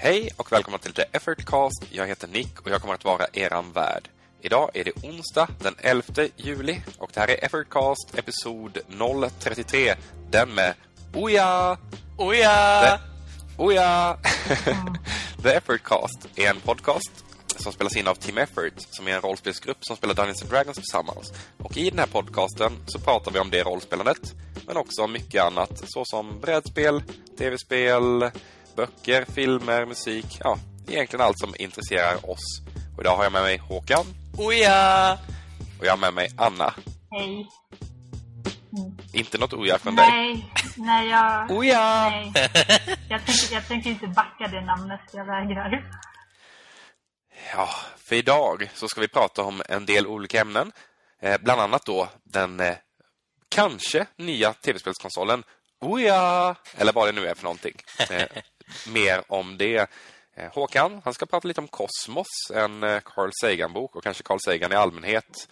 Hej och välkomna till The Effort Cast. Jag heter Nick och jag kommer att vara eran värd. Idag är det onsdag den 11 juli och det här är Effort Cast episod 033. Den med Oja! Oja! The, Oja! The Effort Cast är en podcast som spelas in av Team Effort som är en rollspelsgrupp som spelar Dungeons and Dragons tillsammans. Och i den här podcasten så pratar vi om det rollspelandet men också om mycket annat såsom brädspel, tv-spel, böcker, filmer, musik, ja, egentligen allt som intresserar oss. Och idag har jag med mig Håkan. Oja! Och jag har med mig Anna. Hej. Inte något oja från dig. Nej, nej jag... Oja! Nej. Jag tänker, jag tänker inte backa det namnet, jag vägrar. Ja, för idag så ska vi prata om en del olika ämnen. Eh, bland annat då den eh, kanske nya tv-spelskonsolen Oja! Eller vad det nu är för någonting. Eh, mer om det. Eh, Håkan, han ska prata lite om Kosmos, en eh, Carl Sagan-bok och kanske Carl Sagan i allmänhet.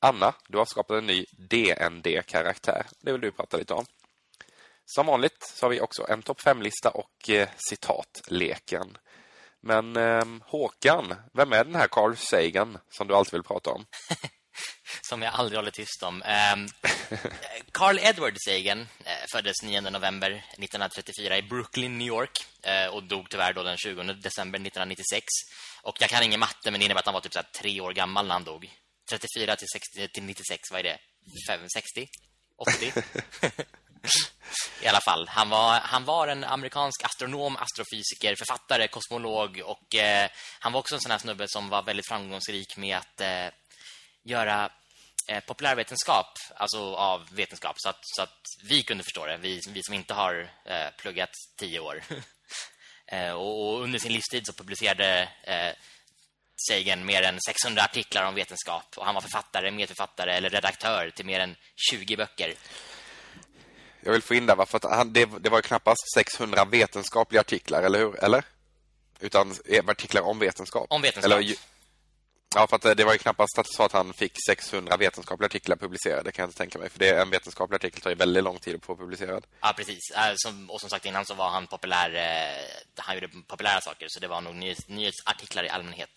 Anna, du har skapat en ny DND-karaktär. Det vill du prata lite om. Som vanligt så har vi också en topp 5-lista och eh, citatleken. Men eh, Håkan, vem är den här Carl Sagan som du alltid vill prata om? Som jag aldrig håller tyst om. Ehm, Carl Edward Sagan eh, föddes 9 november 1934 i Brooklyn, New York. Eh, och dog tyvärr då den 20 december 1996. Och jag kan ingen matte, men det innebär att han var typ så här, tre år gammal när han dog. 34 till, 60, eh, till 96, vad är det? 5, 60? 80? I alla fall, han var, han var en amerikansk astronom, astrofysiker, författare, kosmolog och eh, han var också en sån här snubbe som var väldigt framgångsrik med att eh, göra eh, populärvetenskap, alltså av vetenskap så att, så att vi kunde förstå det, vi, vi som inte har eh, pluggat tio år. eh, och, och, under sin livstid så publicerade eh, Sagan mer än 600 artiklar om vetenskap och han var författare, medförfattare eller redaktör till mer än 20 böcker. Jag vill få in där, för att han, det, det var knappast 600 vetenskapliga artiklar, eller hur? Eller? Utan artiklar om vetenskap. Om vetenskap. Eller, ja, för att det var ju knappast att så att han fick 600 vetenskapliga artiklar publicerade, kan jag inte tänka mig. För det, en vetenskaplig artikel tar ju väldigt lång tid att få publicerad. Ja, precis. och som sagt innan så var han populär, han gjorde populära saker, så det var nog nyhets, nyhetsartiklar i allmänhet.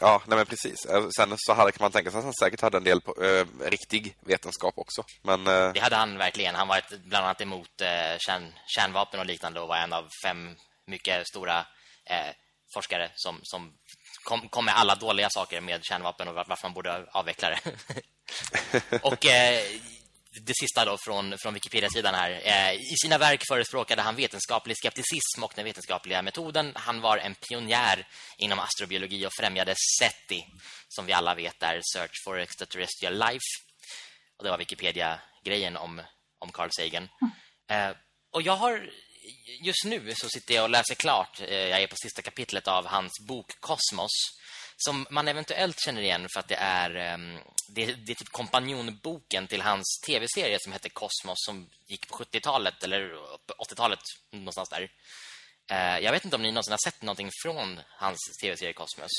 Ja, nej men precis. Sen så hade, kan man tänka sig att han säkert hade en del på, eh, riktig vetenskap också. Men, eh... Det hade han verkligen. Han var ett, bland annat emot eh, kärn, kärnvapen och liknande och var en av fem mycket stora eh, forskare som, som kom, kom, med alla dåliga saker med kärnvapen och varför man borde avveckla det. och eh, det sista då från, från Wikipedia-sidan här. Eh, I sina verk förespråkade han vetenskaplig skepticism och den vetenskapliga metoden. Han var en pionjär inom astrobiologi och främjade SETI, som vi alla vet är Search for Extraterrestrial Life. Och det var Wikipedia-grejen om, om Carl Sagan. Eh, och jag har... Just nu så sitter jag och läser klart. Eh, jag är på sista kapitlet av hans bok Kosmos som man eventuellt känner igen för att det är um, det, det är typ kompanjonboken till hans tv-serie som heter Kosmos som gick på 70-talet eller 80-talet någonstans där. Uh, jag vet inte om ni någonsin har sett någonting från hans tv-serie Kosmos.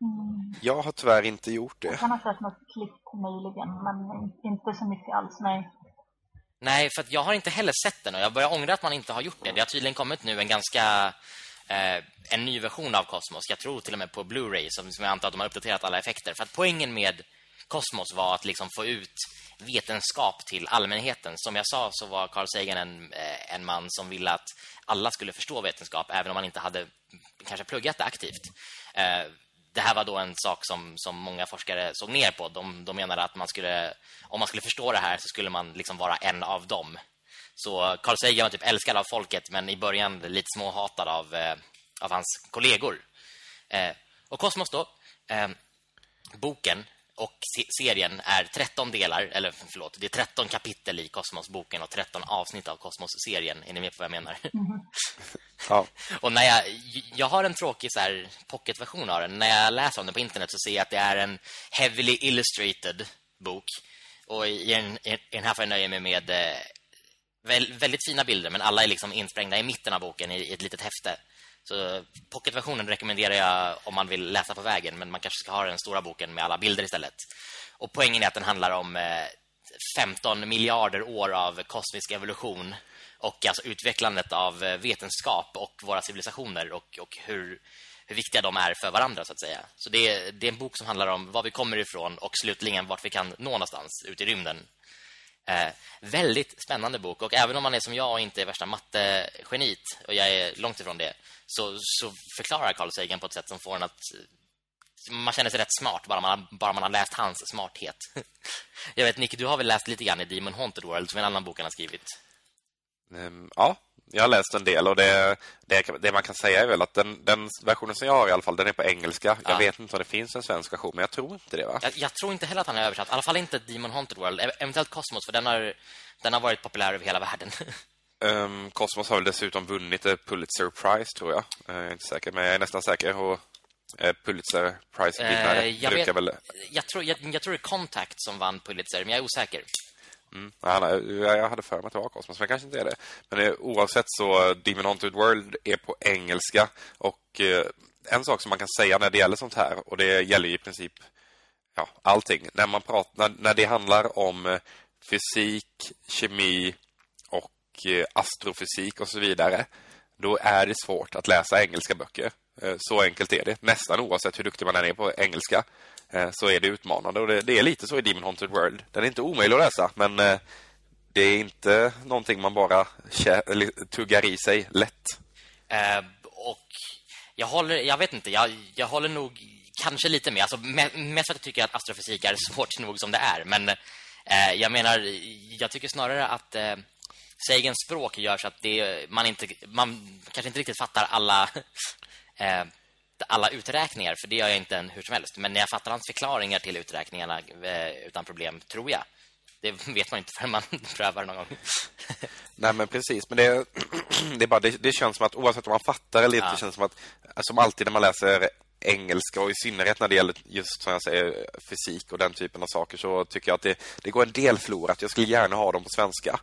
Mm. Jag har tyvärr inte gjort det. Jag kan ha sett något klipp möjligen, men inte så mycket alls, nej. Nej, för jag har inte heller sett den och jag börjar ångra att man inte har gjort det. Det har tydligen kommit nu en ganska eh, en ny version av Cosmos. Jag tror till och med på Blu-ray som, som jag antar att de har uppdaterat alla effekter. För att poängen med Cosmos var att liksom få ut vetenskap till allmänheten. Som jag sa så var Carl Sagan en, eh, en man som ville att alla skulle förstå vetenskap även om man inte hade kanske pluggat det aktivt. Eh, det här var då en sak som, som många forskare såg ner på. De, de menade att man skulle, om man skulle förstå det här så skulle man liksom vara en av dem. Så Carl Sagan var typ älskad av folket men i början lite småhatad av, eh, av hans kollegor. Eh, och Kosmos då, eh, boken och serien är 13 delar, eller förlåt, det är 13 kapitel i Kosmos-boken och 13 avsnitt av Kosmos-serien. Är ni med på vad jag menar? Mm. Ja. och när jag, jag har en tråkig så här pocketversion av den. När jag läser om den på internet så ser jag att det är en heavily illustrated bok. Och i, den, i den här får jag nöja mig med eh, väldigt fina bilder men alla är liksom insprängda i mitten av boken i, i ett litet häfte. Så pocketversionen rekommenderar jag om man vill läsa på vägen men man kanske ska ha den stora boken med alla bilder istället. Och poängen är att den handlar om eh, 15 miljarder år av kosmisk evolution och alltså utvecklandet av eh, vetenskap och våra civilisationer och, och hur, hur viktiga de är för varandra så att säga. Så det är, det är en bok som handlar om var vi kommer ifrån och slutligen vart vi kan nå någonstans ut i rymden. Eh, väldigt spännande bok och även om man är som jag och inte är värsta mattegeniet och jag är långt ifrån det så, så förklarar Carl Sagan på ett sätt som får en att man känner sig rätt smart bara man, bara man har läst hans smarthet. jag vet, Nick, du har väl läst lite grann i Demon Haunted World som en annan bok han har skrivit? Um, ja, jag har läst en del och det, det, det, man kan säga är väl att den, den, versionen som jag har i alla fall, den är på engelska. Jag vet inte om det finns en svensk version, men jag tror inte det va? Jag, jag, tror inte heller att han har översatt, i alla fall inte Demon Haunted World, eventuellt Cosmos, för den har, den har varit populär över hela världen. um, Cosmos har väl dessutom vunnit ett Pulitzer Prize, tror jag. Uh, jag är inte säker, men jag är nästan säker. Och uh, Pulitzer Prize-vinnare uh, jag, vet, väl... jag, tror, jag, jag tror det är Contact som vann Pulitzer, men jag är osäker. Mm. Jag hade för mig att det var Cosmos, men kanske inte är det. Men eh, oavsett så, Demon Haunted World är på engelska. Och eh, en sak som man kan säga när det gäller sånt här, och det gäller i princip ja, allting. När, man pratar, när, när det handlar om eh, fysik, kemi och eh, astrofysik och så vidare, då är det svårt att läsa engelska böcker. Eh, så enkelt är det. Nästan oavsett hur duktig man är på engelska. Eh, så är det utmanande. Och det, det, är lite så i Demon Haunted World. Den är inte omöjlig att läsa, men eh, det är inte någonting man bara tuggar i sig lätt. Uh, och jag håller, jag vet inte, jag, jag håller nog kanske lite med. Alltså, mest för att jag tycker att astrofysik är svårt nog som det är. Men eh, jag menar, jag tycker snarare att eh, Sagans språk gör så att det, man, inte, man kanske inte riktigt fattar alla alla uträkningar för det gör jag inte en hur som helst. Men jag fattar hans förklaringar till uträkningarna eh, utan problem, tror jag. Det vet man inte förrän man prövar någon gång. Nej, men precis. Men det, det, är bara, det, det, känns som att oavsett om man fattar eller inte, ja. känns som att som alltid när man läser engelska och i synnerhet när det gäller just som jag säger fysik och den typen av saker så tycker jag att det, det går en del förlorat. Jag skulle gärna ha dem på svenska.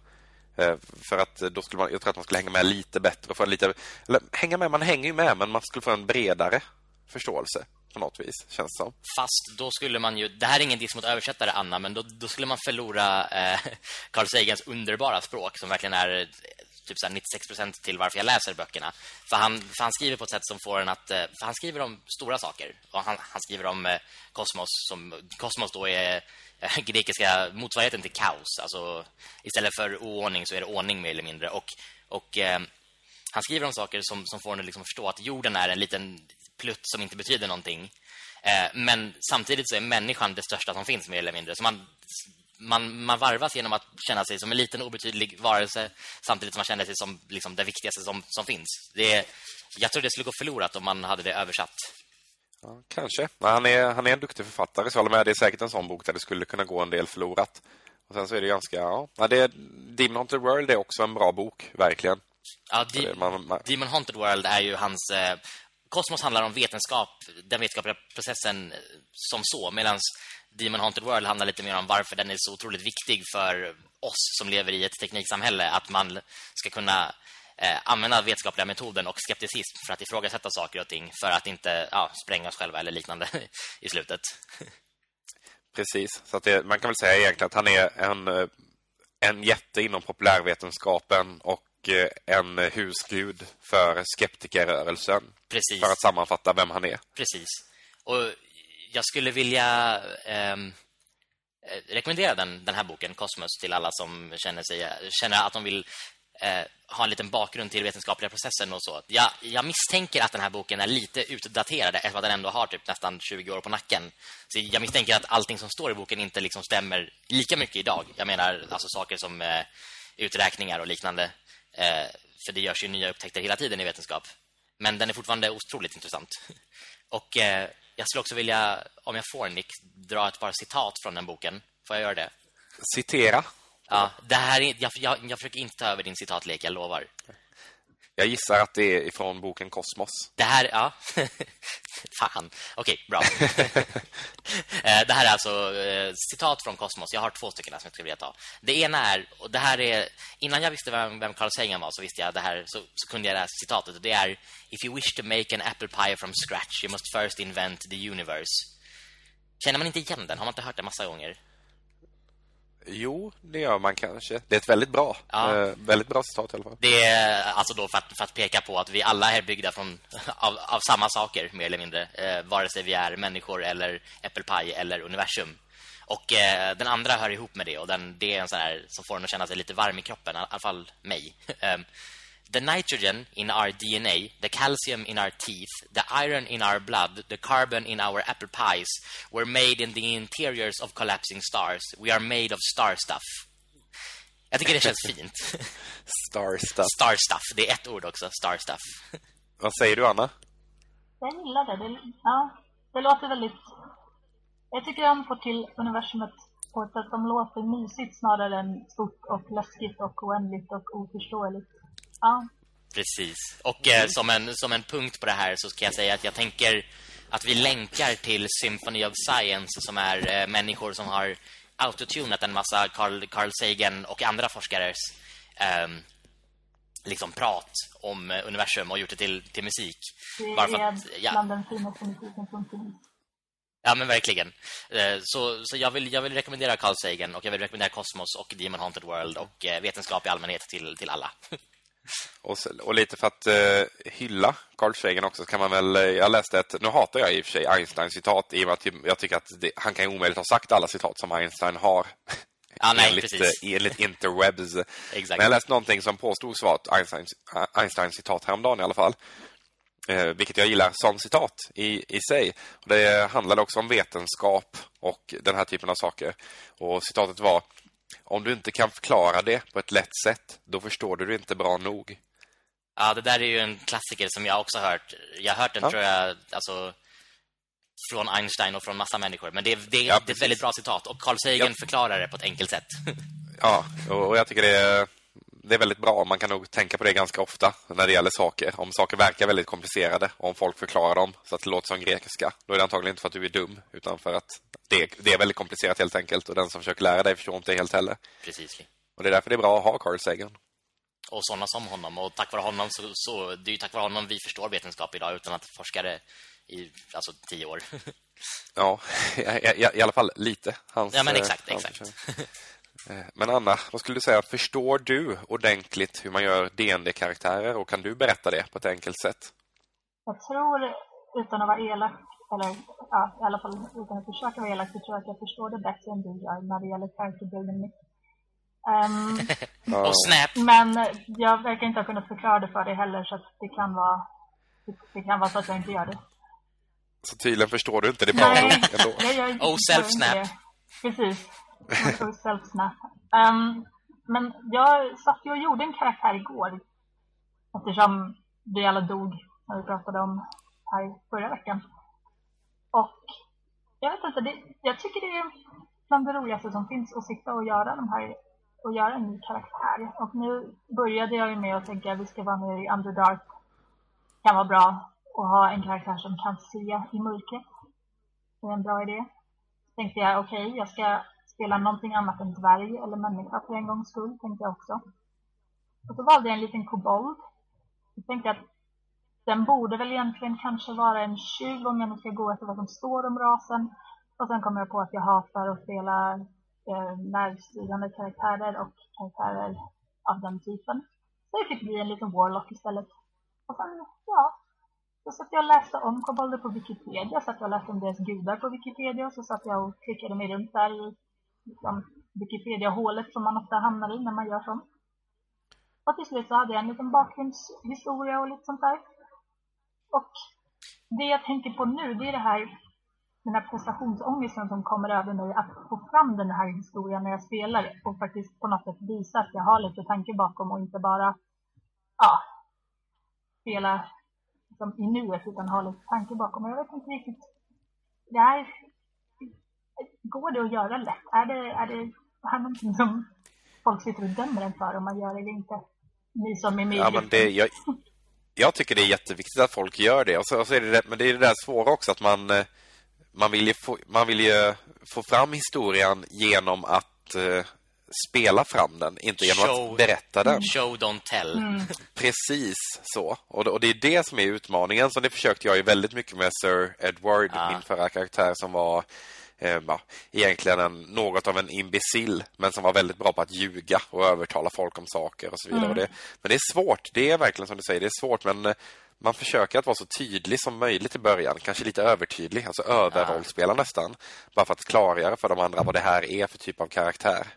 Eh, för att eh, då skulle man, jag tror att man skulle hänga med lite bättre. För lite, eller, hänga med, man hänger ju med, men man skulle få en bredare förståelse på något vis, känns som. Fast då skulle man ju, det här är ingen diss mot översättare, Anna, men då, då skulle man förlora eh, Carl Sagans underbara språk som verkligen är eh, typ så 96% till varför jag läser böckerna. För han, för han skriver på ett sätt som får en att... För han skriver om stora saker. Och han, han skriver om eh, kosmos. Som, kosmos då är grekiska motsvarigheten till kaos. Alltså istället för oordning så är det ordning mer eller mindre. Och, och eh, han skriver om saker som, som får en liksom förstå att jorden är en liten plutt som inte betyder någonting. Eh, men samtidigt så är människan det största som finns mer eller mindre. Så man, man, man varvas genom att känna sig som en liten obetydlig varelse samtidigt som man känner sig som liksom, det viktigaste som, som finns. Det jag tror det skulle gå förlorat om man hade det översatt. Ja, kanske. Han är, han är en duktig författare, så håller med. Det är säkert en sån bok där det skulle kunna gå en del förlorat. Och sen så är det ganska... Ja, det är, Demon Haunted World är också en bra bok, verkligen. Ja, De man, man... Demon Haunted World är ju hans... Eh, Kosmos handlar om vetenskap, den vetenskapliga processen eh, som så, medan Demon Haunted World handlar lite mer om varför den är så otroligt viktig för oss som lever i ett tekniksamhälle. Att man ska kunna eh, använda vetenskapliga metoden och skepticism för att ifrågasätta saker och ting för att inte ja, spränga oss själva eller liknande i slutet. Precis, så det, man kan väl säga egentligen att han är en, eh, en jätte inom populärvetenskapen och eh, en husgud för skeptikerrörelsen. Precis. För att sammanfatta vem han är. Precis. Och jag skulle vilja ehm, eh, rekommendera den, den här boken, Cosmos, till alla som känner, sig, känner att de vill eh, ha en liten bakgrund till vetenskapliga processen och så. Jag, jag, misstänker att den här boken är lite utdaterad eftersom att den ändå har typ nästan 20 år på nacken. Så jag misstänker att allting som står i boken inte liksom stämmer lika mycket idag. Jag menar alltså saker som eh, uträkningar och liknande. Eh, för det görs ju nya upptäckter hela tiden i vetenskap. Men den är fortfarande otroligt intressant. Och eh, jag skulle också vilja, om jag får Nick, dra ett par citat från den boken. Får jag göra det? Citera? Ja, det här är, jag, jag, jag försöker inte ta över din citatlek, jag lovar. Jag gissar att det är ifrån boken Kosmos. Det här, ja. Fan. Okej, bra. Eh, det här är alltså eh, citat från Kosmos. Jag har två stycken som jag skulle vilja ta. Det ena är, och det här är, innan jag visste vem, vem Carl Sagan var så visste jag det här, så, så kunde jag det här citatet. Och det är, if you wish to make an apple pie from scratch, you must first invent the universe. Känner man inte igen den? Har man inte hört det massa gånger? Jo, det gör man kanske. Det är ett väldigt bra, Ja. eh, väldigt bra citat i alla fall. Det är alltså då för att, för att peka på att vi alla är byggda från, av, av samma saker, mer eller mindre. Eh, vare sig vi är människor eller äppelpaj eller universum. Och eh, den andra hör ihop med det och den, det är en sån här som får en att känna sig lite varm i kroppen, i alla fall mig. the nitrogen in our DNA, the calcium in our teeth, the iron in our blood, the carbon in our apple pies were made in the interiors of collapsing stars. We are made of star stuff. Jag tycker det känns fint. Star stuff. Star stuff, det är ett ord också, star stuff. Vad säger du, Anna? Jag gillar det. det. Ja, det låter väldigt... Jag tycker han får till universumet på ett sätt som låter mysigt snarare än stort och läskigt och oändligt och oförståeligt. Ja, Precis. Och eh, som, en, som en punkt på det här så ska jag säga att jag tänker att vi länkar till Symphony of Science som är eh, människor som har autotunat en massa Carl, Carl Sagan och andra forskares ehm, liksom prat om eh, universum och gjort det till, till musik. det Bara för att, ja, bland den finaste musiken som finns. Ja, men verkligen. Eh, Så, så jag, vill, jag vill rekommendera Carl Sagan och jag vill rekommendera Cosmos och Demon Haunted World och eh, vetenskap i allmänhet till, till alla. Och, och lite för att eh, hylla Carl Sagan också så kan man väl... eh, Jag läste ett... Nu hatar jag i och för sig Einsteins citat i och med att jag tycker att det, han kan omöjligt ha sagt alla citat som Einstein har. Ja, nej, enligt, precis. eh, enligt interwebs. Exakt. Men jag läste någonting som påstods vara Einsteins, Einsteins citat häromdagen i alla fall. Eh, vilket jag gillar som citat i, i sig. Och det handlade också om vetenskap och den här typen av saker. Och citatet var Om du inte kan förklara det på ett lätt sätt, då förstår du det inte bra nog. Ja, det där är ju en klassiker som jag också har hört. Jag har hört den, Ja. tror jag, alltså från Einstein och från massa människor. Men det, är- det, Ja, det är ett väldigt bra citat. Och Carl Sagan Ja. förklarar det på ett enkelt sätt. Ja, och och jag tycker det är, det är väldigt bra. Man kan nog tänka på det ganska ofta när det gäller saker. Om saker verkar väldigt komplicerade och om folk förklarar dem så att det låter som grekiska, då är det antagligen inte för att du är dum, utan för att det, det är väldigt komplicerat helt enkelt och den som försöker lära dig förstår inte helt heller. Precis. Och det är därför det är bra att ha Carl Sagan. Och sådana som honom. Och tack vare honom så, så det är ju tack vare honom vi förstår vetenskap idag utan att forskare i alltså tio år. Ja, i, i, i alla fall lite. Hans, Ja, men eh, exakt, exakt. Eh, Men Anna, vad skulle du säga? Förstår du ordentligt hur man gör D&D-karaktärer och kan du berätta det på ett enkelt sätt? Jag tror, utan att vara elak, eller ja, i alla fall utan att försöka vara elak, så tror jag att jag förstår det bättre än du gör när det gäller character. Um, Ja, Och Snap. men jag verkar inte ha kunnat förklara det för dig heller, så att det kan vara det, kan vara så att jag inte gör det. så tydligen förstår du inte det bra nog ändå. jag gör, Oh, self-snap. jag self-snap. Um, men jag satt ju och gjorde en karaktär igår. Eftersom vi alla dog när vi pratade om här förra veckan. Och jag vet inte, det, jag tycker det är bland det roligaste som finns att sitta och göra de här och göra en ny karaktär. Och nu började jag ju med att tänka att vi ska vara med i Underdark. Kan vara bra att ha en karaktär som kan se i mörkret. Det är en bra idé. Så tänkte jag, okej, jag ska spela någonting annat än dvärg eller människa för en gångs skull, tänkte jag också. Och så valde jag en liten kobold. Jag tänkte att den borde väl egentligen kanske vara en tjuv om jag nu ska gå efter vad som står om rasen. Och sen kom jag på att jag hatar att spela eh, närstridande karaktärer och karaktärer av den typen. Så det fick bli en liten warlock istället. Och sen, ja, så satt jag och läste om kobolder på Wikipedia, så att jag läste om deras gudar på Wikipedia, så satt jag och klickade mig runt där i liksom, Wikipedia-hålet som man ofta hamnar i när man gör sånt. Och till slut så hade jag en liten bakgrundshistoria och lite sånt där. Och det jag tänker på nu, det är det här, den här prestationsångesten som kommer över mig att få fram den här historien när jag spelar och faktiskt på något sätt visa att jag har lite tanke bakom och inte bara, ja, spela liksom, i nuet utan ha lite tanke bakom. Och jag vet inte riktigt, det här, går det att göra lätt? Är det, är det här någonting som folk sitter och dömer en för om man gör det eller inte? Ni som är med Ja, men det, jag, jag tycker det är jätteviktigt att folk gör det. Och så, och så är det, men det är det där svåra också att man, eh, man, vill, ju få, man vill ju få fram historien genom att eh, spela fram den, inte genom Show. att berätta den. Show, don't tell. Mm. Precis så. Och det, och det är det som är utmaningen. Så det försökte jag ju väldigt mycket med Sir Edward, Ja. min förra karaktär som var eh, ja, egentligen en, något av en imbecill men som var väldigt bra på att ljuga och övertala folk om saker och så vidare. Mm. Det, men det är svårt, det är verkligen som du säger, det är svårt men eh, man försöker att vara så tydlig som möjligt i början, kanske lite övertydlig, alltså överrollspela nästan, bara för att klargöra för de andra vad det här är för typ av karaktär.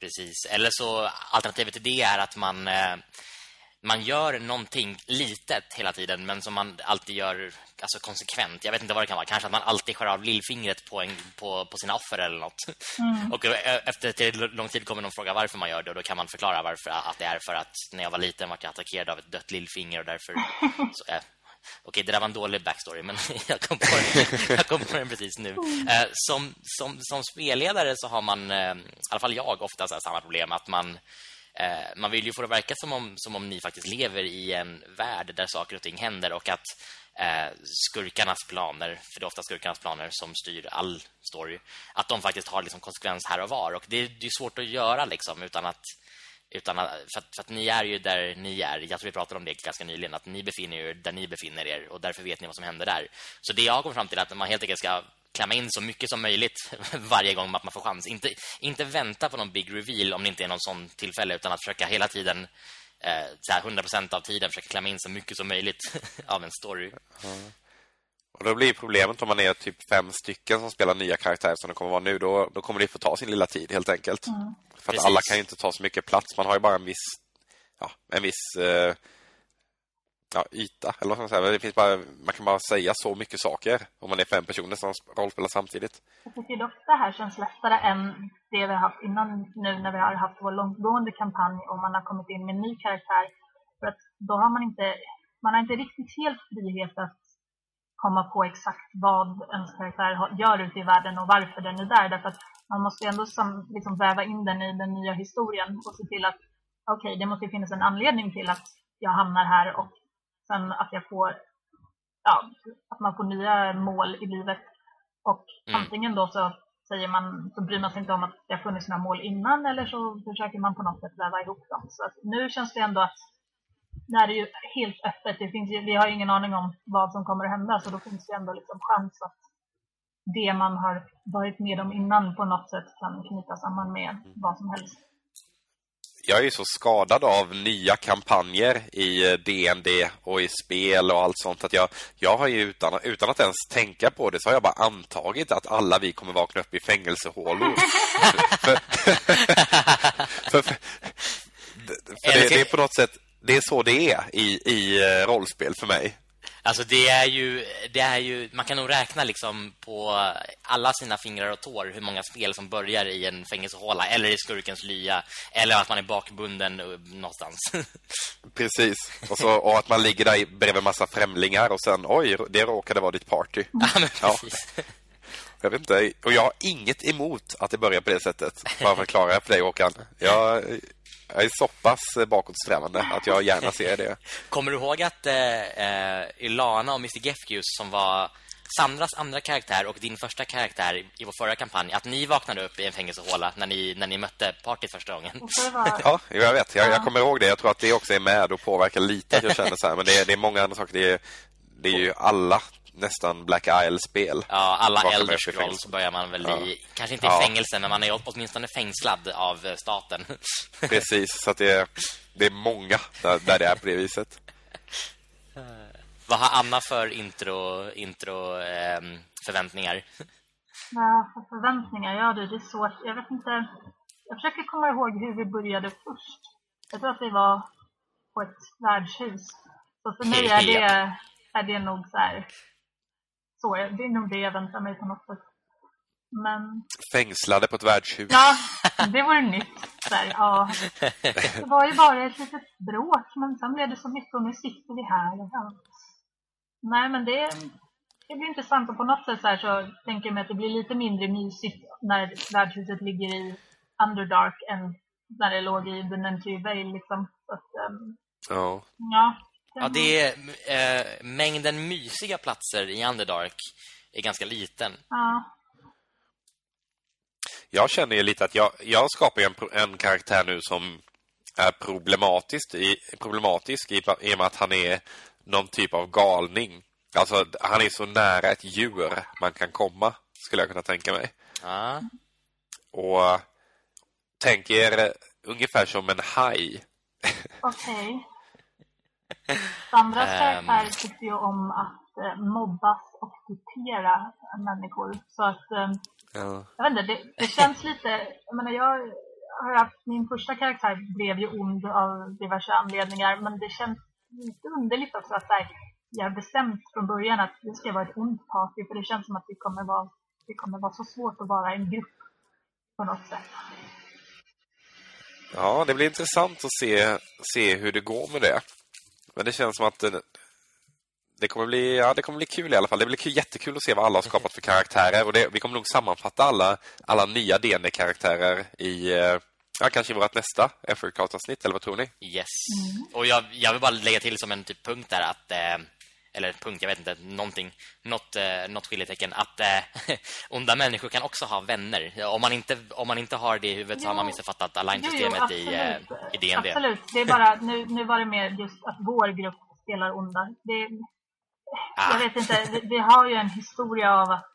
Precis. Eller så alternativet till det är att man eh, man gör någonting litet hela tiden men som man alltid gör alltså konsekvent. Jag vet inte vad det kan vara. Kanske att man alltid skär av lillfingret på, en, på, på sina offer eller något. Mm. Och eh, efter lång tid kommer någon fråga varför man gör det och då kan man förklara varför att det är för att när jag var liten var jag attackerad av ett dött lillfinger och därför så, eh, Okej, det där var en dålig backstory men jag kom på den, jag kom på den precis nu. Eh, som, som, som spelledare så har man, eh, i alla fall jag, ofta så samma problem att man eh, man vill ju få det verka som om, som om ni faktiskt lever i en värld där saker och ting händer och att eh, skurkarnas planer, för det är ofta skurkarnas planer som styr all story, att de faktiskt har liksom konsekvens här och var. Och det, det är svårt att göra liksom utan att utan att, för, att, för att ni är ju där ni är. Jag tror vi pratade om det ganska nyligen att ni befinner er där ni befinner er och därför vet ni vad som händer där. Så det jag kommer fram till är att man helt enkelt ska klämma in så mycket som möjligt varje gång att man får chans. Inte, inte vänta på någon big reveal om det inte är någon sån tillfälle utan att försöka hela tiden eh, så här 100% av tiden försöka klämma in så mycket som möjligt av en story. Och då blir problemet om man är typ fem stycken som spelar nya karaktärer som det kommer vara nu, då, då kommer det få ta sin lilla tid helt enkelt. Mm. För att Precis. alla kan ju inte ta så mycket plats. Man har ju bara en viss ja, en viss eh, ja, yta. Eller vad ska man säga. Det finns bara, man kan bara säga så mycket saker om man är fem personer som rollspelar samtidigt. Jag tycker dock det här känns lättare än det vi har haft innan nu när vi har haft vår långtgående kampanj och man har kommit in med en ny karaktär. För att då har man inte, man har inte riktigt helt frihet att komma på exakt vad ens karaktär gör ute i världen och varför den är där. Därför att man måste ändå som, liksom väva in den i den nya historien och se till att okej, det måste finnas en anledning till att jag hamnar här och sen att jag får ja, att man får nya mål i livet. Och Mm. antingen då så säger man, så bryr man sig inte om att det har funnits några mål innan eller så försöker man på något sätt väva ihop dem. Så att nu känns det ändå att det här är ju helt öppet. Det finns ju, vi har ju ingen aning om vad som kommer att hända så då finns det ändå liksom chans att det man har varit med om innan på något sätt kan knyta samman med vad som helst. Jag är så skadad av nya kampanjer i DND och i spel och allt sånt att jag, jag har ju utan, utan att ens tänka på det så har jag bara antagit att alla vi kommer vakna upp i fängelsehålor. för, för, för, för det, det är på något sätt det är så det är i, i eh, rollspel för mig. Alltså det är ju det är ju man kan nog räkna liksom på alla sina fingrar och tår hur många spel som börjar i en fängelsehåla eller i skurkens lya eller att man är bakbunden eh, någonstans. Precis. Och, så, och att man ligger där i- bredvid massa främlingar och sen, oj, det råkade vara ditt party. ja, men Ja. precis. Jag vet inte, och jag har inget emot att det börjar på det sättet. Bara för att klara det för dig, Håkan. Jag, jag är så pass bakåtsträvande att jag gärna ser det. Kommer du ihåg att eh, eh, Ilana och Mr. Gefgius som var Sandras andra karaktär och din första karaktär i vår förra kampanj att ni vaknade upp i en fängelsehåla när ni när ni mötte partyt första gången. Var, Ja, jag vet. Jag, jag kommer ihåg det. Jag tror att det också är med och påverkar lite att jag känner så här. Men det är, det är många andra saker. Det är, det är ju alla nästan Black Isle-spel. Ja, alla Elder i Scrolls börjar man väl i Ja. kanske inte i Ja. fängelse men man är åtminstone fängslad av eh, staten. Precis, så att det är, det är många där, där det är på det viset. Vad har Anna för intro intro ehm, förväntningar? Ja, för förväntningar. Ja, du, det är svårt. Jag vet inte. Jag försöker komma ihåg hur vi började först. Jag tror att vi var på ett värdshus. Så för mig är det, är det nog så här. Så, det är nog det jag väntar mig på något sätt. Men Fängslade på ett värdshus. ja, det vore nytt. Här, ja. Det var ju bara ett litet bråk, men sen blev det så mycket och nu sitter vi här. Ja. Nej, men det, det blir intressant och på något sätt så, här så tänker jag mig att det blir lite mindre mysigt när värdshuset ligger i Underdark än när det låg i The Vale liksom. Så att, ehm, Ja. ja. Ja, det är eh, mängden mysiga platser i Underdark är ganska liten. Ja, Jag känner ju lite att jag, jag skapar en, en karaktär nu som är problematisk i, problematisk i, i och med att han är någon typ av galning. Alltså, han är så nära ett djur man kan komma, skulle jag kunna tänka mig. Ja. Och tänk er ungefär som en haj. Okej. Sandras Ehm. karaktär tycker ju om att eh, mobbas och tortera människor. Så att, Ja. jag vet inte, det, det känns lite... Jag menar, jag har haft... Min första karaktär blev ju ond av diverse anledningar, men det känns lite underligt också att här, jag har bestämt från början att det ska vara ett ont party, för det känns som att det kommer vara, det kommer vara så svårt att vara en grupp på något sätt. ja, det blir intressant att se, se hur det går med det. Men det känns som att det, det kommer bli ja, det kommer bli kul i alla fall. Det blir kul, jättekul att se vad alla har skapat för karaktärer. Och det, vi kommer nog sammanfatta alla, alla nya D&D-karaktärer i eh, ja, kanske i vårt nästa Effortcast-avsnitt, eller vad tror ni? Yes. Och jag, jag vill bara lägga till som en typ punkt där att eh, eller punkt, jag vet inte, någonting något, eh, något skiljetecken att eh, onda människor kan också ha vänner. Om man inte om man inte har det i huvudet så har man Jo. missuppfattat Jo, jo, align-systemet i eh, i DND. Absolut. Det är bara, nu, nu var det mer just att vår grupp spelar onda. Det, Ah. Jag vet inte, vi, har ju en historia av att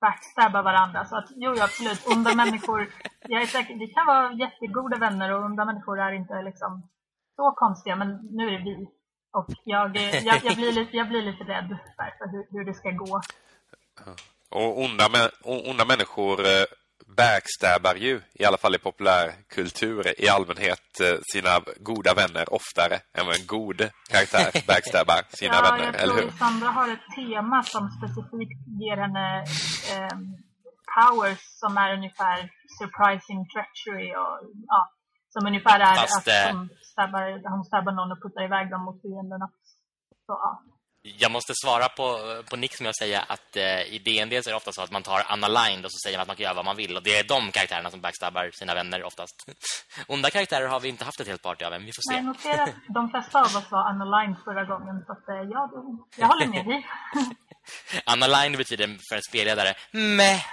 backstabba varandra. Så att, jo, jo, absolut. Onda människor, jag är säker, vi kan vara jättegoda vänner och onda människor är inte liksom så konstiga, men nu är det vi. Och jag, eh, jag, jag, blir, lite, jag blir lite rädd för hur, hur det ska gå. Och onda, onda människor eh, backstabbar ju, i alla fall i populärkultur, i allmänhet eh, sina goda vänner oftare än vad en god karaktär backstabbar sina ja, vänner, eller hur? Sandra har ett tema som specifikt ger henne ehm, powers som är ungefär surprising treachery och ja, som ungefär är Fast, att eh, hon stabbar, hon stabbar någon och puttar iväg dem mot fienderna. Så ja. Jag måste svara på, på Nick som jag säger att eh, i D&D så är det ofta så att man tar unaligned och så säger man att man kan göra vad man vill. Och det är de karaktärerna som backstabbar sina vänner oftast. Onda karaktärer har vi inte haft ett helt party av än, vi får Men jag se. noterar att de flesta av oss var unaligned förra gången. Så att, eh, ja, jag håller med dig. Unaligned betyder för en spelledare, meh.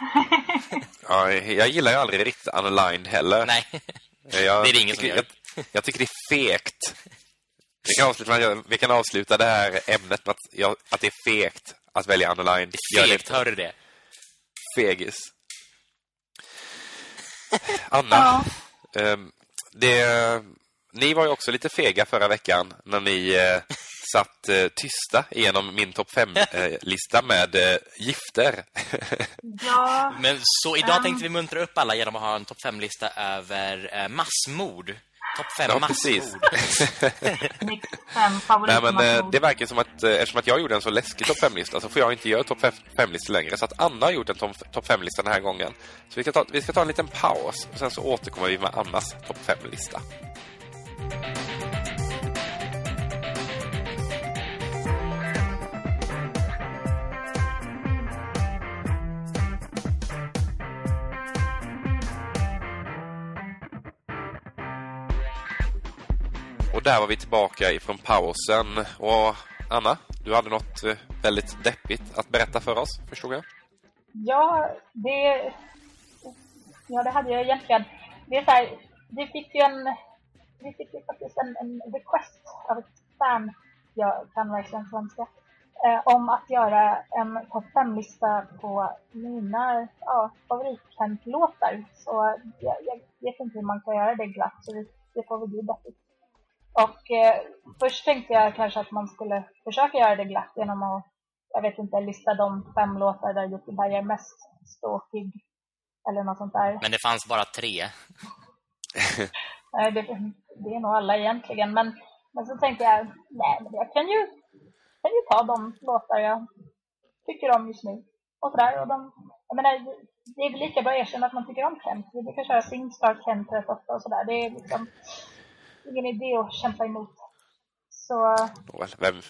Ja, jag gillar ju aldrig riktigt unaligned heller. Nej, Jag Det är det ingen som gör. Jag, jag tycker det är fegt. Vi kan avsluta, vi kan avsluta det här ämnet med att, ja, att det är fegt att välja. Gör det fegt, hör du det? fegis. Anna, Ja. ehm, det, ni var ju också lite fega förra veckan när ni eh, satt eh, tysta genom min topp 5-lista med eh, gifter. ja, Men så idag Ehm. tänkte vi muntra upp alla genom att ha en topp 5-lista över eh, massmord. Topp 5 Ja, fem Nej, men eh, det verkar som att eh, eftersom att jag gjorde en så läskig topp 5-lista så får jag inte göra topp 5-lista längre. Så att Anna har gjort en topp top 5-lista den här gången. Så vi ska, ta, vi ska ta en liten paus och sen så återkommer vi med Annas topp 5-lista. Där var vi tillbaka ifrån pausen. Och Anna, du hade något eh, väldigt deppigt att berätta för oss, förstod jag. Ja, det... Ja, det hade jag egentligen. Det är så här, vi fick ju en... Vi fick ju faktiskt en, en request av ett fan, jag kan verkligen svenska, eh, om att göra en topp 5-lista på mina ja, favoritlåtar. Så jag, jag vet inte hur man kan göra det glatt, så det, det får väl bli deppigt. Och eh, först tänkte jag kanske att man skulle försöka göra det glatt genom att, jag vet inte, lista de fem låtar där Göteborg är mest ståkig. Eller något sånt där. Men det fanns bara tre. Nej, det, det är nog alla egentligen. Men, men så tänkte jag, nej, men jag kan ju, kan ju ta de låtar jag tycker om just nu. Och sådär. Och de, jag menar, det är väl lika bra att erkänna att man tycker om Kent. Vi brukar köra Singstar Kent rätt ofta och sådär. Det är liksom ingen idé att kämpa emot. Så Well, vem,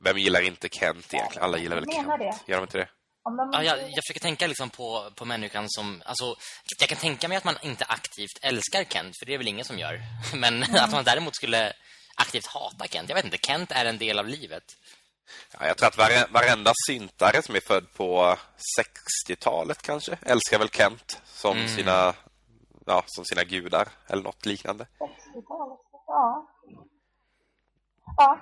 vem gillar inte Kent egentligen? Alla gillar väl Kent? Gör de inte det? de Ja, jag, jag försöker tänka liksom på, på människan som... Alltså, jag kan tänka mig att man inte aktivt älskar Kent, för det är väl ingen som gör. Men att man däremot skulle aktivt hata Kent. Jag vet inte, Kent är en del av livet. Ja, jag tror att vare, varenda syntare som är född på 60-talet kanske älskar väl Kent som, Mm. sina, ja, som sina gudar eller något liknande. 60-talet. Ja. Ja.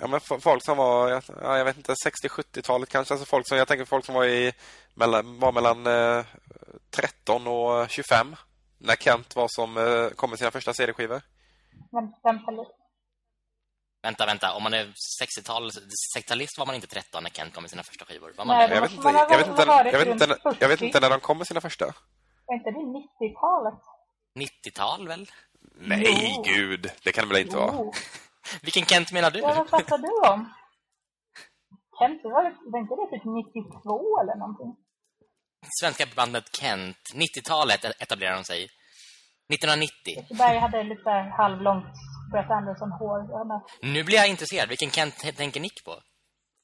Ja, men folk som var, ja, jag vet inte, 60-70-talet kanske. Alltså folk som, jag tänker folk som var, i, mellan, var mellan eh, 13 och 25. När Kent var som eh, kom med sina första CD-skivor. Vänta, vänta. Om man är 60-tal 60-talist var man inte 13 när Kent kom med sina första skivor. Var man Nej, det? Jag vet inte, jag vet inte, jag vet inte, jag vet inte när de kom med sina första. Var inte det 90-talet? 90-tal väl? Nej, Jo. gud. Det kan det väl inte vara. Jo. Vilken Kent menar du? Ja, vad pratar du om? Kent, var, det, var inte det typ 92 eller någonting? Svenska bandet Kent. 90-talet etablerade de sig. 1990. Göteborg hade lite halvlångt Brett Anderson-hår. Jag vet inte. Nu blir jag intresserad. Vilken Kent tänker Nick på?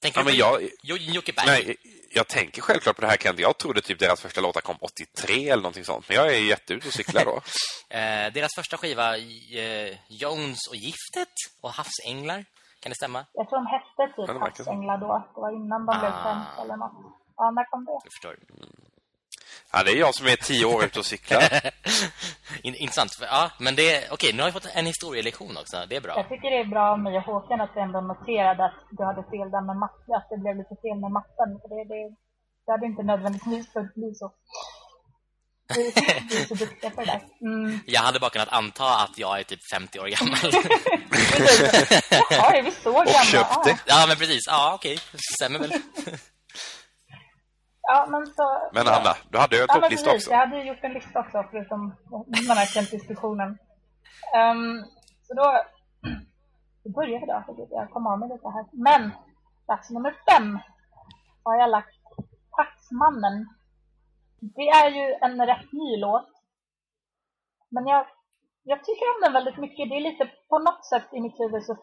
Tänker Ja, men jag, Jo- Jocke Berg? nej, jag tänker självklart på det här Kent. Jag trodde typ deras första låtar kom 83 eller någonting sånt. Men jag är jätteute och cyklar då. Eh, deras första skiva, eh, Jones och giftet och Havsänglar. Kan det stämma? Jag tror de hette typ Ja. Havsänglar då. Det var innan de blev Ah. fans eller något. Ja, när kom det? Jag förstår. Ja, det är jag som är tio år ute och cyklar. In, intressant. Ja, men det okej, nu har vi fått en historielektion också. Det är bra. Jag tycker det är bra av mig och Håkan att vi ändå noterade att du hade fel där med matte. Att det blev lite fel med matten. För det, det, det hade inte nödvändigtvis behövt bli så. Mm. Jag hade bara kunnat anta att jag är typ 50 år gammal. Jaha, är vi så gamla? Och köpte. Ja. ja, men precis. Ja, okej. Stämmer väl. Ja, men så... Men Anna, du hade ju en Ja, topplista också. Jag hade ju gjort en lista också, förutom den här Kent-diskussionen. Um, så då... Då börjar vi då, för jag kom av mig lite här. Men, plats nummer fem har jag lagt Taxmannen. Det är ju en rätt ny låt. Men jag, jag tycker om den väldigt mycket. Det är lite, på något sätt i mitt huvud så,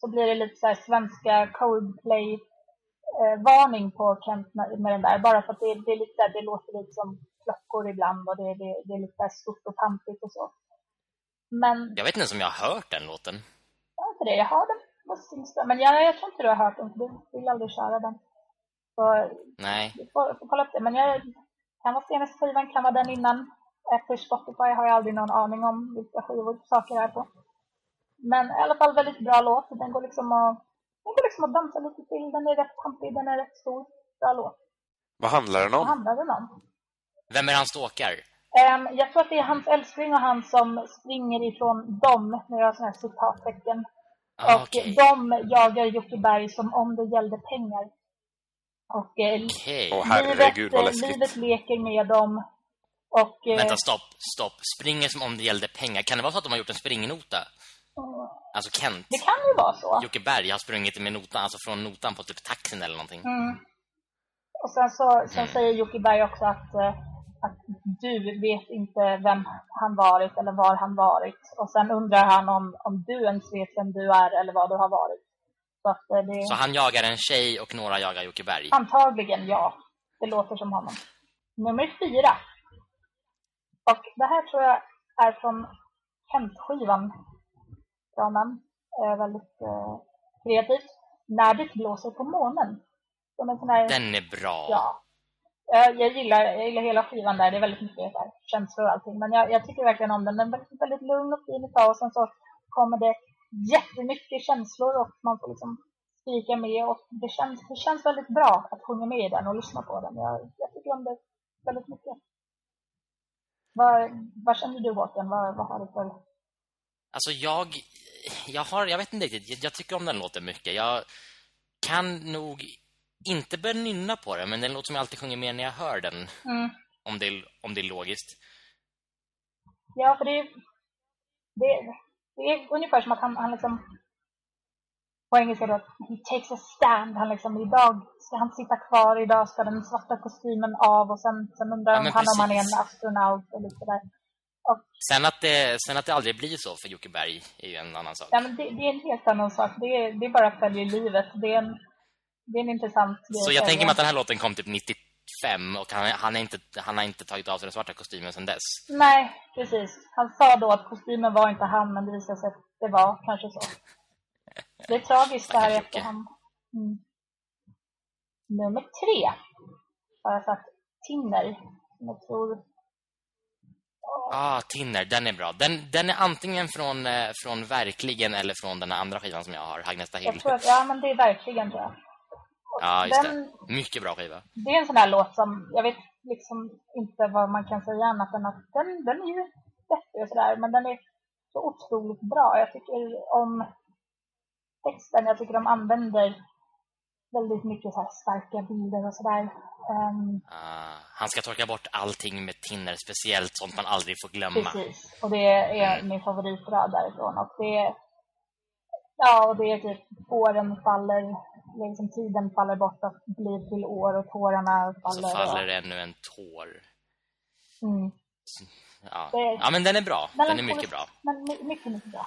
så blir det lite så här svenska Coldplay eh, varning på Kent med, med den där. Bara för att det, det är lite det låter lite som klockor ibland och det, det, det är lite stort och pampigt och så. Men Jag vet inte ens om jag har hört den låten. jag har inte det, jag har den. Men jag, jag tror inte du har hört den, för du vill aldrig köra den. Så Nej. du får, får kolla upp det. Men jag kan vara senaste skivan, kan vara den innan. Efter Spotify har jag aldrig någon aning om vilka skivor saker är på. Men i alla fall väldigt bra låt. Den går liksom att, den går liksom att dansa lite till. Den är rätt pampig, den är rätt stor. Bra låt. Vad handlar den Vad om? handlar den om? Vem är han stalkar? Ehm, jag tror att det är hans älskling och han som springer ifrån dem, nu gör jag sådana här citattecken. Ah, och okej. de jagar Jocke Berg som om det gällde pengar. Och eh, Okej. Åh, herregud, vad eh, läskigt. livet leker med dem. Och eh, Vänta, stopp, stopp. Springer som om det gällde pengar. Kan det vara så att de har gjort en springnota? Alltså Kent. det kan ju vara så. Jocke Berg har sprungit med notan, alltså från notan på typ taxin eller någonting. Mm. Och sen, så, sen säger Jocke Berg också att, eh, att du vet inte vem han varit eller var han varit. Och sen undrar han om, om du ens vet vem du är eller vad du har varit. Så att eh, det Så han jagar en tjej och några jagar Jocke Berg. antagligen ja. Det låter som honom. Nummer fyra. Och det här tror jag är från Kent-skivan. Eh, väldigt eh, kreativt. När det blåser på månen. En sån här... Den är bra. Ja. Jag, gillar, jag gillar hela skivan där. Det är väldigt mycket här, känslor och allting. Men jag, jag tycker verkligen om den. Den är väldigt, väldigt lugn och fin. Och sen så kommer det jättemycket känslor och man får liksom skrika med. Och det känns, det känns väldigt bra att sjunga med i den och lyssna på den. Jag, jag tycker om det väldigt mycket. Vad, vad känner du den? Vad, vad har du för... Alltså jag jag har jag vet inte riktigt. Jag, jag tycker om den låten mycket. Jag kan nog inte börja nynna på den, men den låter som jag alltid sjunger med när jag hör den. Mm. Om det är, om det är logiskt. Ja, för det är, det, det är ungefär som att han, han liksom på engelska då, he takes a stand. Han liksom, idag ska han sitta kvar, idag ska den svarta kostymen av och sen, sen undrar Ja, han men han om han är precis. en astronaut och lite där. Sen att det, sen att det aldrig blir så för Jocke Berg är ju en annan sak. Ja, men det, det är en helt annan sak. Det är, det är bara att följa livet. Det är en, det är en intressant grej Så jag tänker mig att den här låten kom typ 95 och han, han, är inte, han har inte tagit av sig den svarta kostymen sedan dess. Nej, precis. Han sa då att kostymen var inte han, men det visade sig att det var kanske så. Det är tragiskt det här i efterhand. Mm. Nummer tre har jag sagt Tinner. Som jag tror... Ah, Tinner, den är bra. Den, den är antingen från, eh, från Verkligen eller från den andra skivan som jag har, Hagnesta Hill. Jag tror att, ja men det är verkligen tror jag. Ja, just den, det. Mycket bra skiva. Det är en sån här låt som, jag vet liksom inte vad man kan säga annat än att den, den är ju deppig och sådär, men den är så otroligt bra. Jag tycker om texten, jag tycker de använder väldigt mycket så starka bilder och sådär. Um, uh, han ska torka bort allting med tinner, speciellt sånt man aldrig får glömma. Precis, och det är min favoritrad därifrån. Och det, ja, och det är typ åren faller, liksom tiden faller bort och blir till år och tårarna faller. Så faller och... ännu en tår. Mm. Ja. Det, ja, men den är bra. Den är mycket bra. Men mycket, mycket bra.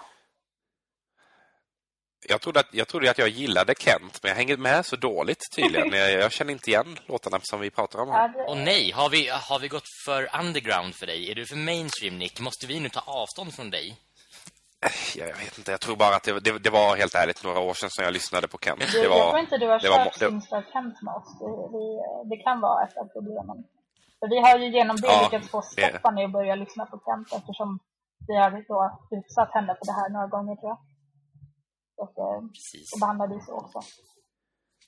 Jag trodde, att, jag trodde att jag gillade Kent, men jag hänger med så dåligt tydligen. Jag, jag känner inte igen låtarna som vi pratar om här. Och nej, har vi, har vi gått för underground för dig? Är du för mainstream, Nick? Måste vi nu ta avstånd från dig? Jag vet inte, jag tror bara att det, det, det var helt ärligt några år sedan som jag lyssnade på Kent. Det, var, jag tror inte du har kört Singstar Kent med oss. Det, det, det, kan vara ett av problemen. För vi har ju genom det ja, lyckats få Stephanie att börja lyssna på Kent eftersom vi har då utsatt henne för det här några gånger tror jag. Och, eh, Precis. och behandlade så också.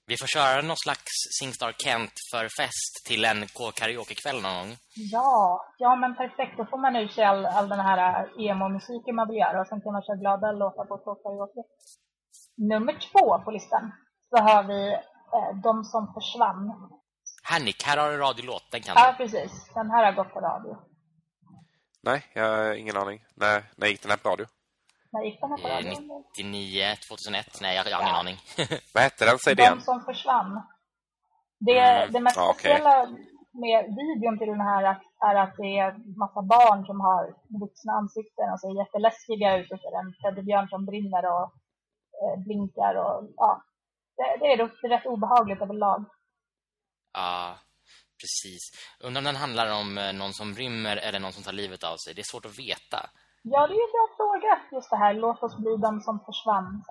Vi får köra någon slags Singstar Kent för fest till en karaokekväll någon gång. Ja, ja men perfekt. Då får man ut sig all, all den här eh, emo-musiken man vill göra och sen kan man köra glada låtar på karaoke. Nummer två på listan så har vi eh, De som försvann. Nick, här har du en radiolåt. Den kan Ja, precis. Den här har gått på radio. Nej, jag har ingen aning. När, när gick den här på radio? När gick den här på Eh, radio? 99, 2001. Nej, jag har ingen aning. Vad hette den? Säg det igen. som försvann. Det, Mm, det mest ja, okej. speciella med videon till den här är att det är massa barn som har vuxna ansikten och ser jätteläskiga ut och så en teddybjörn som brinner och eh, blinkar och ja. Det, det är rätt- rätt obehagligt överlag. Ja, precis. Undrar om den handlar om eh, någon som rymmer eller någon som tar livet av sig. Det är svårt att veta. Ja, det är en bra fråga just det här. Låt oss bli de som försvann.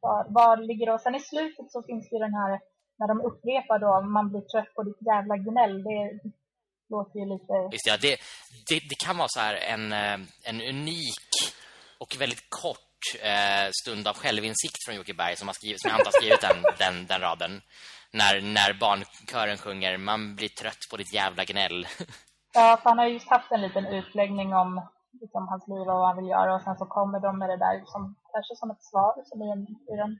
Var, var ligger det? Och sen i slutet så finns det ju den här, när de upprepar då, man blir trött på ditt jävla gnäll. Det låter ju lite... Visst, ja, det, det, det kan vara så här en, eh, en unik och väldigt kort eh, stund av självinsikt från Jocke Berg som har skrivit, som jag antar har skrivit den, den, den raden. När, när barnkören sjunger Man blir trött på ditt jävla gnäll. Ja, för han har just haft en liten utläggning om liksom, hans liv och vad han vill göra och sen så kommer de med det där som kanske som ett svar som i en, i en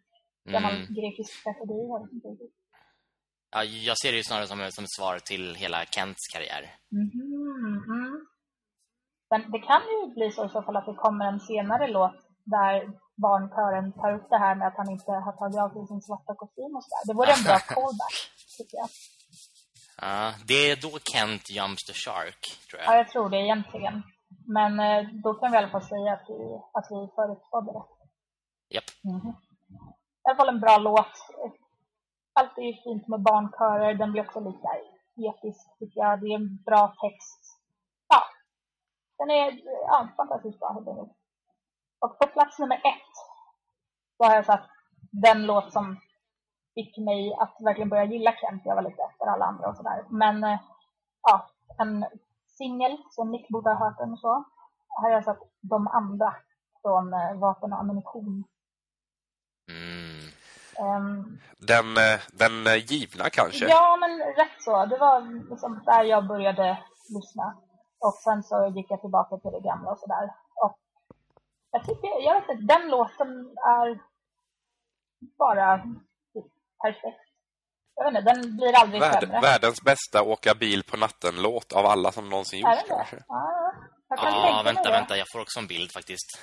gammal Mm. grekisk tragedi. Ja, jag ser det ju snarare som, som ett svar till hela Kents karriär. Mhm, mm. Men det kan ju bli så i så fall att det kommer en senare låt där barnkören tar upp det här med att han inte har tagit av sig sin svarta kostym och sådär. Det vore en bra callback, tycker jag. Ja, det är då Kent jumps the shark, tror Ja, jag. jag tror det egentligen. Men eh, då kan vi i alla fall säga att vi, att vi förutspådde det. Japp. Mhm. I alla fall en bra låt. Allt är ju fint med barnkörer. Den blir också lite där episk tycker jag. Det är en bra text. Ja, den är ja, fantastiskt bra helt enkelt. Och på plats nummer ett så har jag satt den låt som fick mig att verkligen börja gilla Kent. Jag var lite efter alla andra och sådär. Men eh, ja, en singel som Nick borde ha hört den och så. Har jag satt de andra från eh, Vapen och ammunition. Mm. Ehm, Den, eh, den eh, givna kanske? Ja, men rätt så. Det var liksom där jag började lyssna. Och sen så gick jag tillbaka till det gamla och sådär. Och jag tycker, jag vet inte, den låten är bara perfekt. Jag vet inte, den blir aldrig Värld, sämre. världens bästa åka bil på natten-låt av alla som någonsin det? kanske. Ja, jag kan Ja, vänta, det. vänta. Jag får också en bild faktiskt.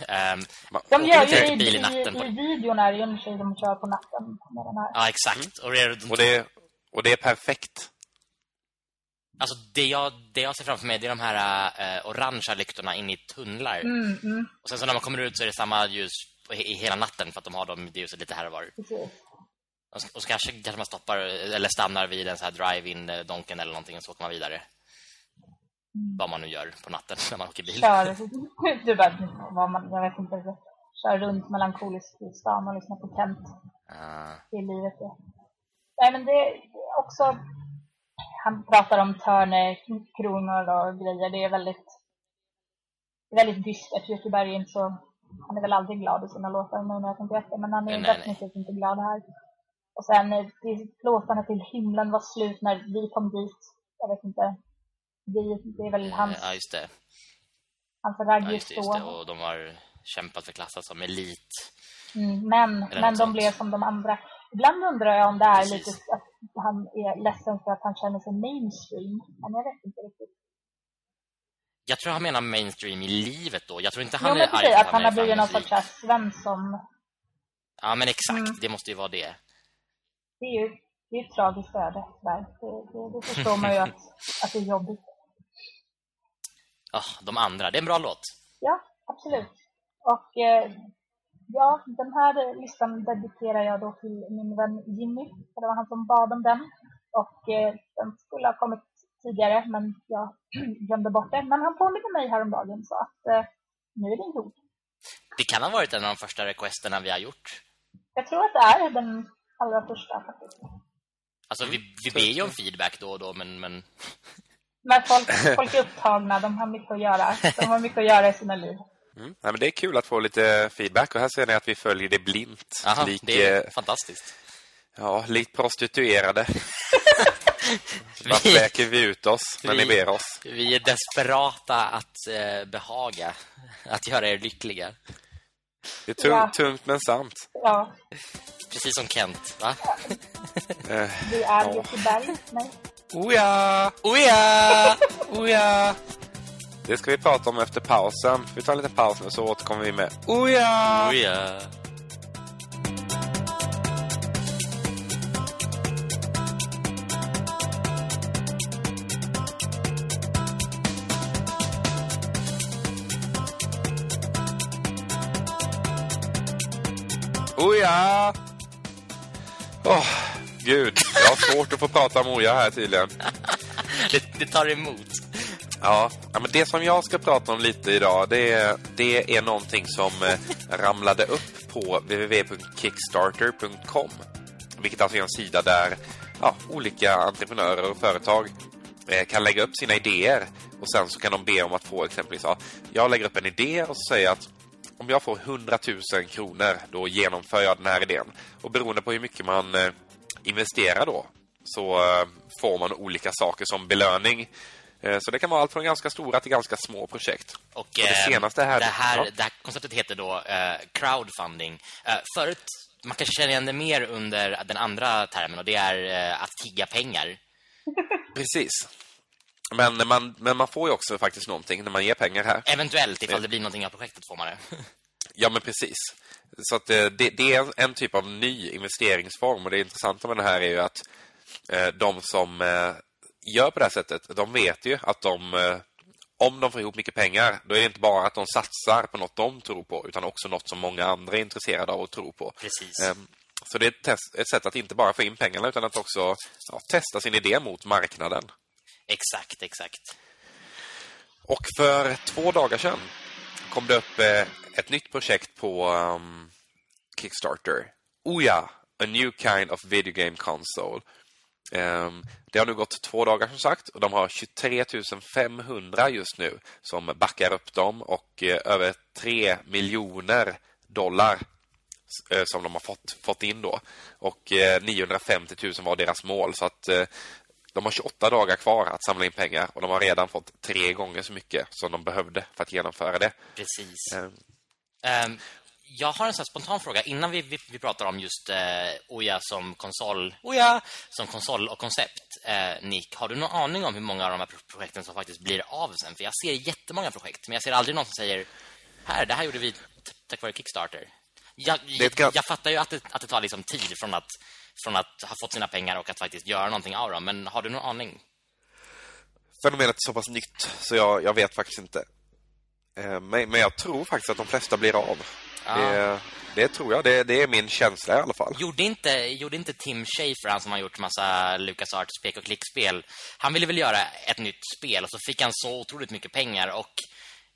Man- De gör ju i, bil i i, natten på i, videon är det ju en tjej som kör på natten med den här. ja, exakt. Och det, är- Och det, och det är perfekt. alltså, det, jag, det jag ser framför mig det är de här eh, orangea lyktorna in i tunnlar. Mm, mm, Och sen så när man kommer ut så är det samma ljus i hela natten för att de har de det ljuset lite här och var. precis. Och så, kanske, kanske man stoppar eller stannar vid en så här drive-in donken eller någonting och så åker man vidare. Vad man nu gör på natten när man åker bil. Kör, du bara, vad man, jag vet inte, kör runt melankoliskt i stan och lyssnar på Kent. Ah, Det är livet det. Nej men det är också, han pratar om törnekronor och grejer, det är väldigt, väldigt dystert. Göteborg är inte så, han är väl aldrig glad i sina låtar nu när jag tänker efter, men han är Nej, nej, definitivt inte glad här. Och sen eh, plåtarna till himlen var slut när vi kom dit. Jag vet inte. Vi, det är väl hans, Ja, just det. hans ragg Ja, just det, just det. Och de har kämpat för klassas som elit. Mm, men men de blev som de andra. Ibland undrar jag om det är Precis. lite att han är ledsen för att han känner sig mainstream. Men jag vet inte riktigt. Jag tror han menar mainstream i livet då. Jag tror inte han jo, är arg precis, för att han har är blivit någon sorts Svensson. Ja, men exakt. Mm. Det måste ju vara det. Det är ju det är ett tragiskt öde. Det, det, det förstår man ju att, att det är jobbigt. Ah, de andra. Det är en bra låt. Ja, absolut. Och eh, ja, den här listan dedikerar jag då till min vän Jimmy. För det var han som bad om den. Och eh, den skulle ha kommit tidigare, men jag glömde bort det. Men han påminde mig häromdagen, så att eh, nu är den gjord. Det kan ha varit en av de första requesterna vi har gjort. Jag tror att det är den allra första faktiskt. Alltså, vi, vi ber ju om feedback då och då, men... men... Men folk, folk är upptagna, de har mycket att göra. De har mycket att göra i sina liv. Mm. Ja, men det är kul att få lite feedback och här ser ni att vi följer det blint. Aha, lik, det är eh, fantastiskt. ja, likt prostituerade. Varför läker vi ut oss när ni vi- ber oss? Vi är desperata att eh, behaga, att göra er lyckliga. Det är tungt, Ja. tungt men sant. Ja, Precis som Kent, va? Eh, vi är Göteborg. Nej. oh ja! Oh ja! Oh ja! Det ska vi prata om efter pausen. Vi tar en liten paus nu så återkommer vi med Oh ja! Oh ja! Oh! Åh, gud. Jag har svårt att få prata om Oja här tydligen. Det, det tar emot. Ja, men det som jag ska prata om lite idag det är, det är någonting som eh, ramlade upp på www.kickstarter.com vilket alltså är en sida där ja, olika entreprenörer och företag eh, kan lägga upp sina idéer och sen så kan de be om att få exempelvis ja, jag lägger upp en idé och så säger att om jag får 100 000 kronor då genomför jag den här idén och beroende på hur mycket man eh, investerar då så eh, får man olika saker som belöning Eh, Så det kan vara allt från ganska stora till ganska små projekt. Och, det eh, senaste här- Det här, ja. det här konceptet heter då crowdfunding. Förut, man kanske känner igen det mer under den andra termen och det är att tigga pengar. Precis. Men man, men man får ju också faktiskt någonting när man ger pengar här. Eventuellt, ifall det blir någonting av projektet får man det. Ja, men precis. Så att eh, det, det är en, en typ av ny investeringsform och det intressanta med det här är ju att eh, de som eh, gör på det här sättet, de vet ju att de eh, om de får ihop mycket pengar, då är det inte bara att de satsar på något de tror på, utan också något som många andra är intresserade av och tror på. Precis. Ehm, Så det är ett, test, ett sätt att inte bara få in pengarna, utan att också ja, testa sin idé mot marknaden. Exakt, exakt. Och för två dagar sedan kom det upp eh, ett nytt projekt på um, Kickstarter. Oja, a new kind of video game console. Um, det har nu gått två dagar som sagt och de har 23 500 just nu som backar upp dem och eh, över 3 miljoner dollar eh, som de har fått, fått in då. Och eh, 950 000 var deras mål så att eh, de har 28 dagar kvar att samla in pengar och de har redan fått tre gånger så mycket som de behövde för att genomföra det. Precis. Ehm, Ehm, jag har en sån spontan fråga innan vi, vi, vi pratar om just eh, Oja som konsol Oja som konsol och koncept. Eh, Nick, har du någon aning om hur många av de här pro- projekten som faktiskt blir av sen? För jag ser jättemånga projekt, men jag ser aldrig någon som säger här, det här gjorde vi tack vare Kickstarter. Jag, gan- jag fattar ju att det, att det tar liksom tid från att, från att ha fått sina pengar och att faktiskt göra någonting av dem. Men har du någon aning? fenomenet är så pass nytt så jag, jag vet faktiskt inte. Eh, Men, men jag tror faktiskt att de flesta blir av. Ja. Det, det tror jag. Det, det är min känsla i alla fall. Gjorde inte, gjorde inte Tim Schafer, han som har gjort massa LucasArts pek och klickspel, han ville väl göra ett nytt spel och så fick han så otroligt mycket pengar och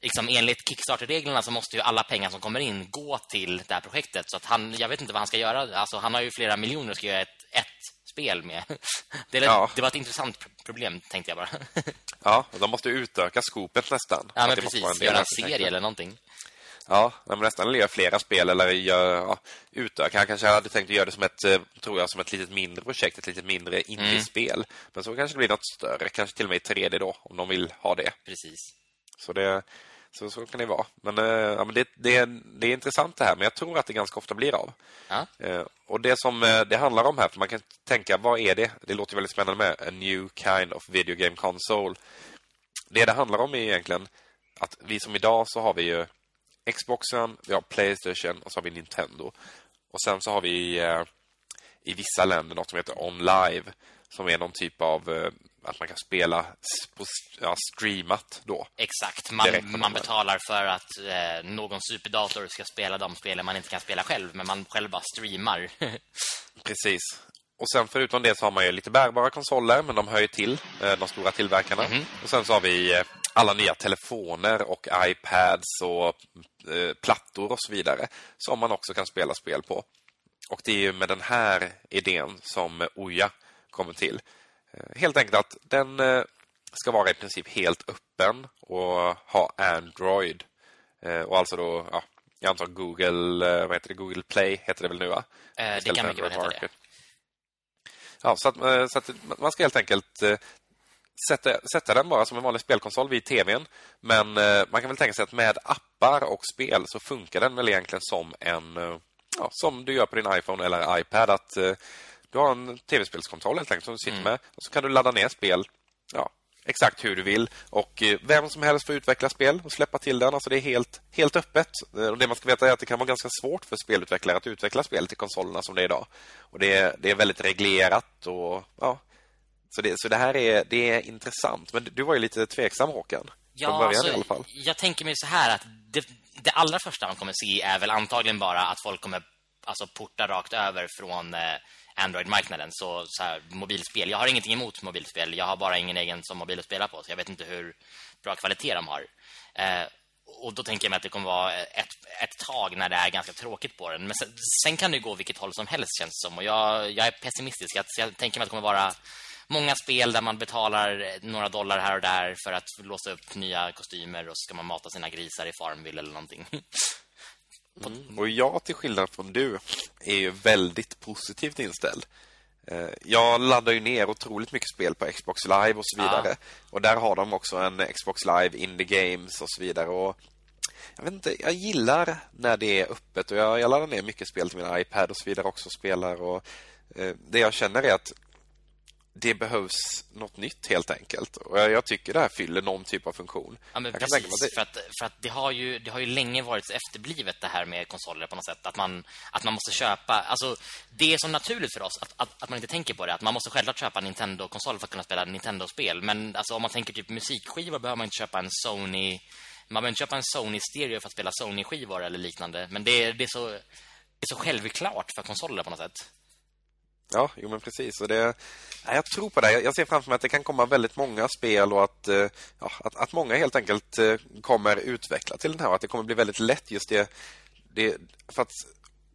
liksom enligt Kickstarter-reglerna så måste ju alla pengar som kommer in gå till det här projektet så att han, jag vet inte vad han ska göra. Alltså han har ju flera miljoner och ska göra ett, ett spel med. Det, är, Ja. det var ett intressant pr- problem tänkte jag bara. Ja, och de måste utöka skopet nästan. Ja men precis, del göra en serie eller någonting. Ja, men nästan göra flera spel eller gör, ja, utöka. Han kanske hade tänkt att göra det som ett, eh, tror jag, som ett litet mindre projekt, ett litet mindre indie-spel. Mm. Men så kanske det blir något större, kanske till och med i 3D då, om de vill ha det. Precis. Så det, så, så kan det vara. Men, eh, ja, men det, det, det är intressant det här, men jag tror att det ganska ofta blir av. Ja. Eh, och det som eh, det handlar om här, för man kan tänka, vad är det? Det låter väldigt spännande med a new kind of video game console. Det det handlar om är egentligen att vi som idag så har vi ju Xboxen, vi har Playstation och så har vi Nintendo. Och sen så har vi eh, i vissa länder något som heter OnLive som är någon typ av eh, att man kan spela på, ja, streamat då. Exakt, man, man betalar för att eh, någon superdator ska spela de spelen man inte kan spela själv, men man själv bara streamar. Precis. Och sen förutom det så har man ju lite bärbara konsoler, men de hör ju till eh, de stora tillverkarna. Mm -hmm. Och sen så har vi eh, alla nya telefoner och iPads och eh, plattor och så vidare som man också kan spela spel på. Och det är ju med den här idén som Oja kommer till. Eh, helt enkelt att den eh, ska vara i princip helt öppen och ha Android. Eh, och alltså då, ja, jag antar Google, vad heter det? Google Play heter det väl nu va? det kan mycket väl heta det. Ja, så att, så att man ska helt enkelt sätta, sätta den bara som en vanlig spelkonsol vid tvn. Men man kan väl tänka sig att med appar och spel så funkar den väl egentligen som en ja, som du gör på din iPhone eller iPad att du har en tv-spelskontroll helt enkelt som du sitter mm. med. Och så kan du ladda ner spel ja, exakt hur du vill. Och eh, vem som helst får utveckla spel och släppa till den. Alltså det är helt, helt öppet. Eh, och det man ska veta är att det kan vara ganska svårt för spelutvecklare att utveckla spel till konsolerna som det är idag. Och det är, det är väldigt reglerat och ja. Så det, så det här är, det är intressant. Men du var ju lite tveksam Håkan. Ja, början, alltså, jag tänker mig så här att det, det allra första man kommer se är väl antagligen bara att folk kommer alltså porta rakt över från eh, Android-marknaden så, så här, mobilspel. Jag har ingenting emot mobilspel. Jag har bara ingen egen som mobil att spela på. Så jag vet inte hur bra kvalitet de har. Eh, och då tänker jag mig att det kommer vara ett, ett tag när det är ganska tråkigt på den. Men sen, sen kan det gå vilket håll som helst känns som. Och jag, jag är pessimistisk. Jag, jag tänker mig att det kommer vara många spel där man betalar några dollar här och där för att låsa upp nya kostymer och så ska man mata sina grisar i Farmville eller någonting. Mm. Och jag, till skillnad från du, är ju väldigt positivt inställd. Eh, jag laddar ju ner otroligt mycket spel på Xbox Live och så vidare. Ja. Och där har de också en Xbox Live Indie Games och så vidare. Och jag vet inte, jag gillar när det är öppet. Och jag, jag laddar ner mycket spel till min iPad och så vidare också och spelar. Och, eh, det jag känner är att det behövs något nytt helt enkelt. Och jag, jag, tycker det här fyller någon typ av funktion. Ja, men precis. Det... För, att, för att det har ju det har ju länge varit efterblivet det här med konsoler på något sätt. Att man, att man måste köpa... Alltså, det är så naturligt för oss att, att, att man inte tänker på det. Att man måste självklart köpa en Nintendo-konsol för att kunna spela Nintendo-spel. Men alltså, om man tänker typ musikskivor behöver man inte köpa en Sony... Man behöver inte köpa en Sony-stereo för att spela Sony-skivor eller liknande. Men det, det, är så, det är så självklart för konsoler på något sätt. Ja, jo men precis. Och det, jag tror på det. Jag ser framför mig att det kan komma väldigt många spel och att, eh, ja, att, att många helt enkelt eh, kommer utveckla till den här. Och att det kommer bli väldigt lätt just det. det för att,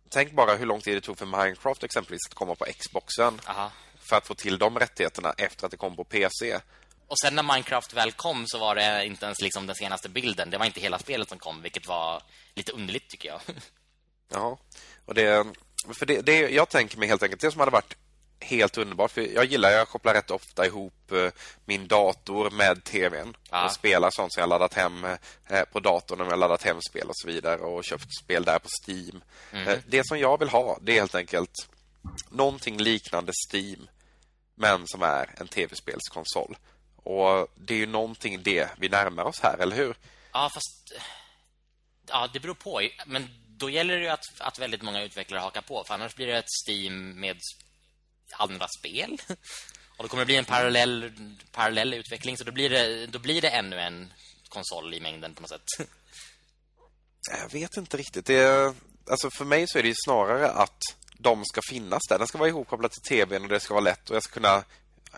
tänk bara hur lång tid det tog för Minecraft exempelvis att komma på Xboxen. Aha. För att få till de rättigheterna efter att det kom på PC. Och sen när Minecraft väl kom så var det inte ens liksom den senaste bilden. Det var inte hela spelet som kom, vilket var lite underligt tycker jag. Ja, och det för det, det, jag tänker mig helt enkelt det som hade varit helt underbart. För jag gillar, jag kopplar rätt ofta ihop eh, min dator med tvn. Ah. Och spelar sånt som jag laddat hem eh, på datorn när jag laddat hem spel och så vidare. Och köpt spel där på Steam. Mm. Det som jag vill ha, det är helt enkelt någonting liknande Steam. Men som är en tv-spelskonsol. Och det är ju någonting det vi närmar oss här, eller hur? Ja, fast... Ja, det beror på. Men då gäller det att, att väldigt många utvecklare hakar på. För annars blir det ett Steam med andra spel. Och då kommer det bli en parallell, parallell utveckling. Så då blir, det, då blir det ännu en konsol i mängden på något sätt. Jag vet inte riktigt. Det alltså för mig så är det snarare att de ska finnas där. Den ska vara ihopkopplad till tvn och det ska vara lätt. Och jag ska kunna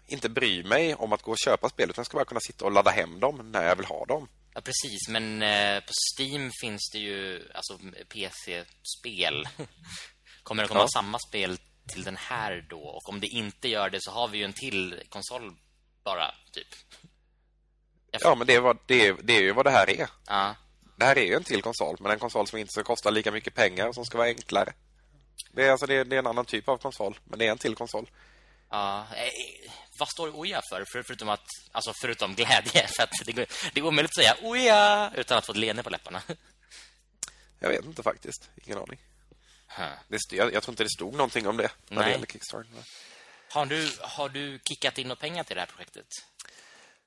inte bry mig om att gå och köpa spel. Utan jag ska bara kunna sitta och ladda hem dem när jag vill ha dem. Ja, precis. Men eh, på Steam finns det ju alltså PC-spel. Kommer det komma ja. samma spel till den här då? Och om det inte gör det så har vi ju en till konsol bara, typ. Jag ja, men det är, vad, det, är, det är ju vad det här är. Ja. det här är ju en till konsol, men en konsol som inte ska kosta lika mycket pengar och som ska vara enklare. Det är, alltså, det, är, det är en annan typ av konsol, men det är en till konsol. Ja, eh, vad står Oja för? för? Förutom att alltså förutom glädje för att det går, det går omöjligt att säga Oja utan att få ett leende på läpparna. Jag vet inte faktiskt, ingen aning. Huh. Det, jag, jag tror inte det stod någonting om det när Nej. det gäller Kickstarter. Har du har du kickat in några pengar till det här projektet?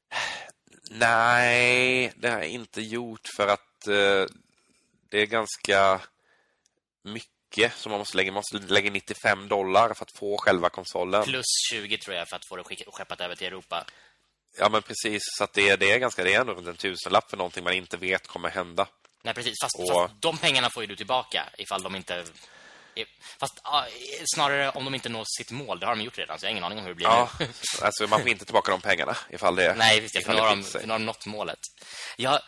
Nej, det har jag inte gjort för att eh, det är ganska mycket som man måste lägga. Måste lägga 95 dollar för att få själva konsolen. Plus 20 tror jag för att få det skeppat över till Europa. Ja, men precis. Så att det, det är ganska det är ändå runt en tusenlapp för någonting man inte vet kommer hända. Nej, precis. Fast, Och- fast de pengarna får ju du tillbaka ifall de inte... Fast snarare om de inte når sitt mål. Det har de gjort redan, så jag har ingen aning om hur det blir Ja, nu. alltså man får inte tillbaka de pengarna ifall det Nej, visst, jag, för ifall nu har de, nu har de nått målet. Jag,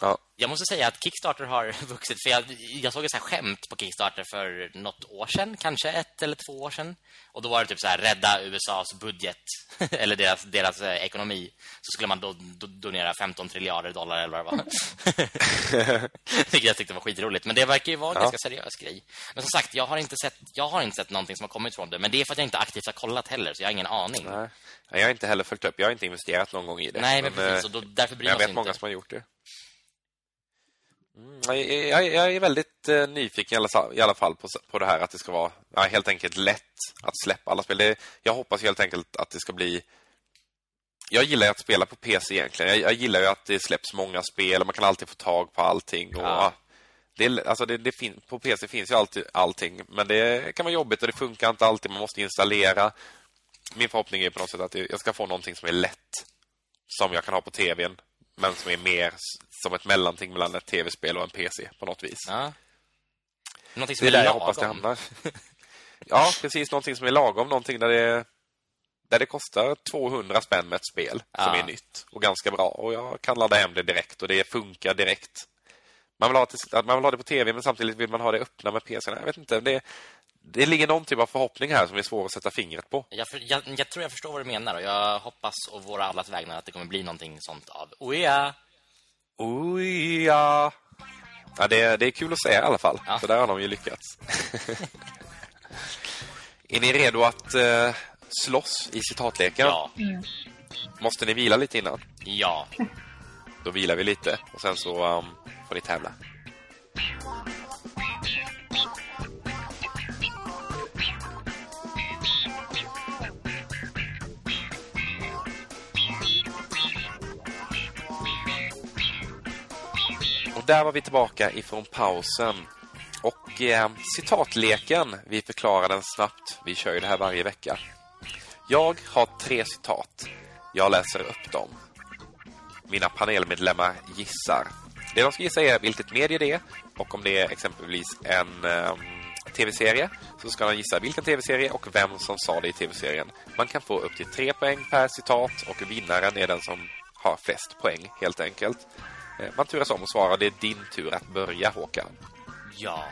Ja. jag måste säga att Kickstarter har vuxit. För jag, jag såg ett så här skämt på Kickstarter för något år sedan. Kanske ett eller två år sedan. Och då var det typ så här, rädda USAs budget. eller deras, deras eh, ekonomi. Så skulle man då, då donera 15 triljarder dollar eller vad det var. Vilket jag tyckte var skitroligt. Men det verkar ju vara en Ja. ganska seriös grej. Men som sagt, jag har, inte sett, jag har inte sett någonting som har kommit från det. Men det är för att jag inte aktivt har kollat heller. Så jag har ingen aning. Nej. Jag har inte heller följt upp. Jag har inte investerat någon gång i det. Nej, men precis. eh, då, därför bryr jag man vet sig många inte. som har gjort det. Mm, jag, är väldigt eh, nyfiken i alla, sa- i alla fall på, det här att det ska vara ja, helt enkelt lätt att släppa alla spel. Det, jag hoppas helt enkelt att det ska bli... Jag gillar att spela på PC egentligen. Jag, jag gillar ju att det släpps många spel och man kan alltid få tag på allting. Och, Ja. det, alltså det, det fin, på PC finns ju alltid allting, men det kan vara jobbigt och det funkar inte alltid. Man måste installera. Min förhoppning är på något sätt att jag ska få någonting som är lätt som jag kan ha på tvn men som är mer som ett mellanting mellan ett tv-spel och en PC på något vis. Ja. Någonting som Det är där jag hoppas det hamnar. Ja, precis. Någonting som är lagom. Någonting där det, där det kostar 200 spänn med ett spel som Ja. är nytt och ganska bra. Och jag kan ladda hem det direkt och det funkar direkt. Man vill ha det, man vill ha det på tv men samtidigt vill man ha det öppna med PC. Jag vet inte. Det, det ligger någon typ av förhoppning här som är svår att sätta fingret på. Jag, för, jag, jag tror jag förstår vad du menar och jag hoppas och våra allas vägnar att det kommer bli någonting sånt av Oja. Oj, ja. ja det, det är kul att säga i alla fall. Ja. Så där har de ju lyckats. är ni redo att eh, slåss i citatleken? Ja, Måste ni vila lite innan? ja. Då vilar vi lite och sen så um, får ni tävla. Och där var vi tillbaka ifrån pausen. Och eh, citatleken, vi förklarar den snabbt. Vi kör ju det här varje vecka. Jag har tre citat. Jag läser upp dem. Mina panelmedlemmar gissar. Det de ska gissa är vilket medie det är och om det är exempelvis en eh, tv-serie så ska de gissa vilken tv-serie och vem som sa det i tv-serien. Man kan få upp till tre poäng per citat och vinnaren är den som har flest poäng helt enkelt. Eh, Man turas om att svara. Det är din tur att börja Håkan. Ja.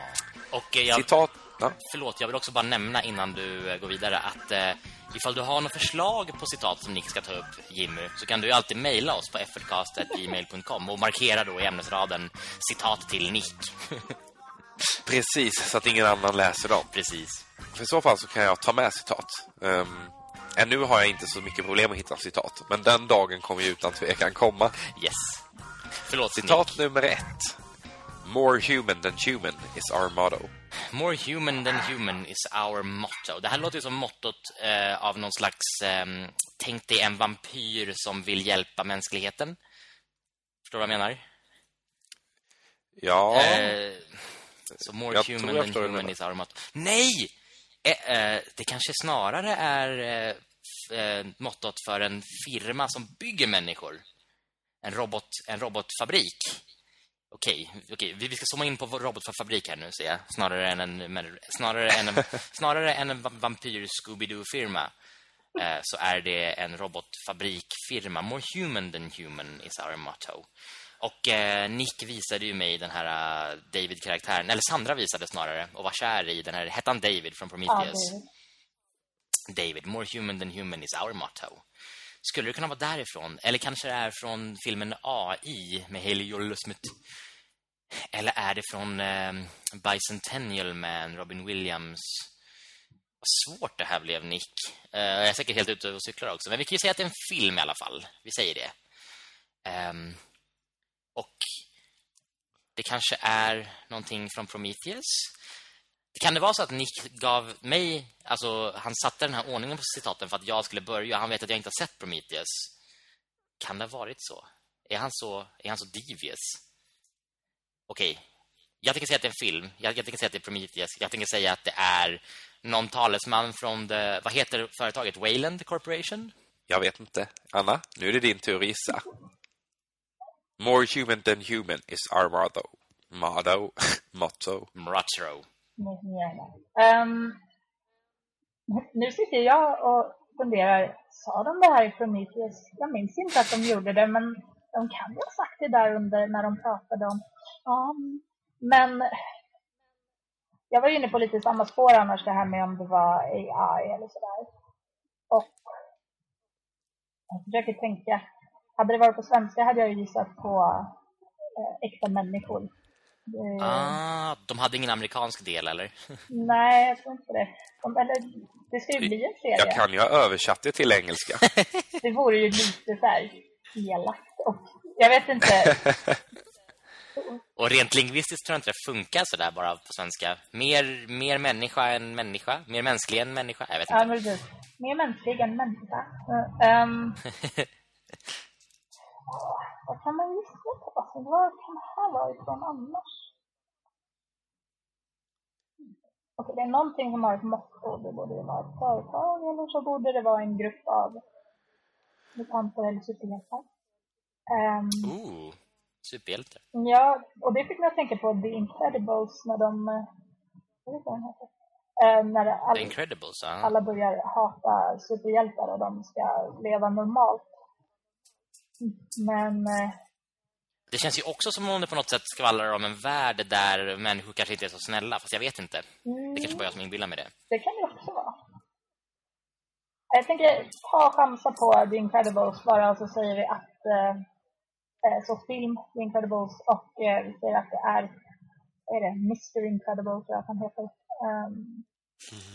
Och eh, jag, Citat. Ja. förlåt, jag vill också bara nämna innan du eh, går vidare att eh, ifall du har något förslag på citat som Nick ska ta upp, Jimmy, så kan du alltid mejla oss på effortcast.gmail.com och markera då i ämnesraden citat till Nick. Precis, så att ingen annan läser dem. Precis. För i så fall så kan jag ta med citat. Um, ännu har jag inte så mycket problem att hitta citat. Men den dagen kommer ju utan tvekan komma. Yes. Förlåt, Citat nummer ett. More human than human is our motto. Nick. More human than human is our motto. Det här låter ju som mottot eh, av någon slags eh, tänk dig en vampyr som vill hjälpa mänskligheten. Förstår du vad jag menar? Ja, Eh, så more Jag human than human is our motto. Nej! Eh, eh, det kanske snarare är eh, mottot för en firma som bygger människor. En robot en robotfabrik. Okej, okej, vi vi ska zooma in på robotfabrik här nu ser jag. Snarare än en snarare än en snarare än en va- vampyr Scooby-Doo firma. Eh, så är det en robotfabrikfirma. More human than human is our motto. Och eh, Nick visade ju mig den här eh, David-karaktären. Eller Sandra visade snarare. Och var kär i den här. Hette han David från Ja, Prometheus? det, David, more human than human is our motto. Skulle det kunna vara därifrån? Eller kanske det är från filmen AI med Haley Joel Smith? Eller är det från eh, Bicentennial Man, Robin Williams? Vad svårt det här blev, Nick. Eh, jag är säkert helt ute och cyklar också. Men vi kan ju säga att det är en film i alla fall. Vi säger det. Eh, och det kanske är någonting från Prometheus. Kan det vara så att Nick gav mig, alltså han satte den här ordningen på citaten för att jag skulle börja. Han vet att jag inte har sett Prometheus. Kan det ha varit så? Är han så, är han så devious? Okej. Okay. Jag tänker säga att det är en film. Jag, jag tänker säga att det är Prometheus. Jag tänker säga att det är någon talesman från det, vad heter företaget? Wayland Corporation? Jag vet inte. Anna, nu är det din tur att gissa. More human than human is our motto. Motto. Motto. Motto. Um, nu sitter jag och funderar, sa de det här i Prometheus? Jag minns inte att de gjorde det, men de kan ju ha sagt det där under när de pratade om... Ja, men jag var inne på lite samma spår annars, det här med om det var AI eller sådär. Och jag försöker tänka, hade det varit på svenska hade jag ju gissat på eh, äkta människor. Det... Ah, de hade ingen amerikansk del, eller? Nej, jag tror inte det. De, eller, det ska ju bli en serie. Jag kan ju ha översatt det till engelska. det vore ju lite så här elakt. Och jag vet inte. Och rent lingvistiskt tror jag inte det funkar så där bara på svenska. Mer, mer människa än människa. Mer mänsklig än människa. Jag vet inte. Ja, men. Mer mänsklig än människa. Um, vad kan man gissa på? Alltså, vad kan det här vara ifrån annars? Okej, det är någonting som har ett motto. Det borde ju vara ett företag eller så borde det vara en grupp av mutanter eller superhjältar. Um, Ooh. Superhjälte. Ja, och det fick mig att tänka på The Incredibles när de... Eh, vad vet den heter? Eh, när all, The Incredibles, uh. alla börjar hata superhjältar och de ska leva normalt. Men... Det känns ju också som om det på något sätt skvallrar om en värld där människor kanske inte är så snälla, fast jag vet inte. Mm, det kanske bara jag som inbillar mig det. Det kan det också vara. Jag tänker ta chansa på The Incredibles bara så säger vi att eh, Eh, så film, The Incredibles och eh, vi säger att det är, är det, Mr Incredible tror jag att han heter. Um,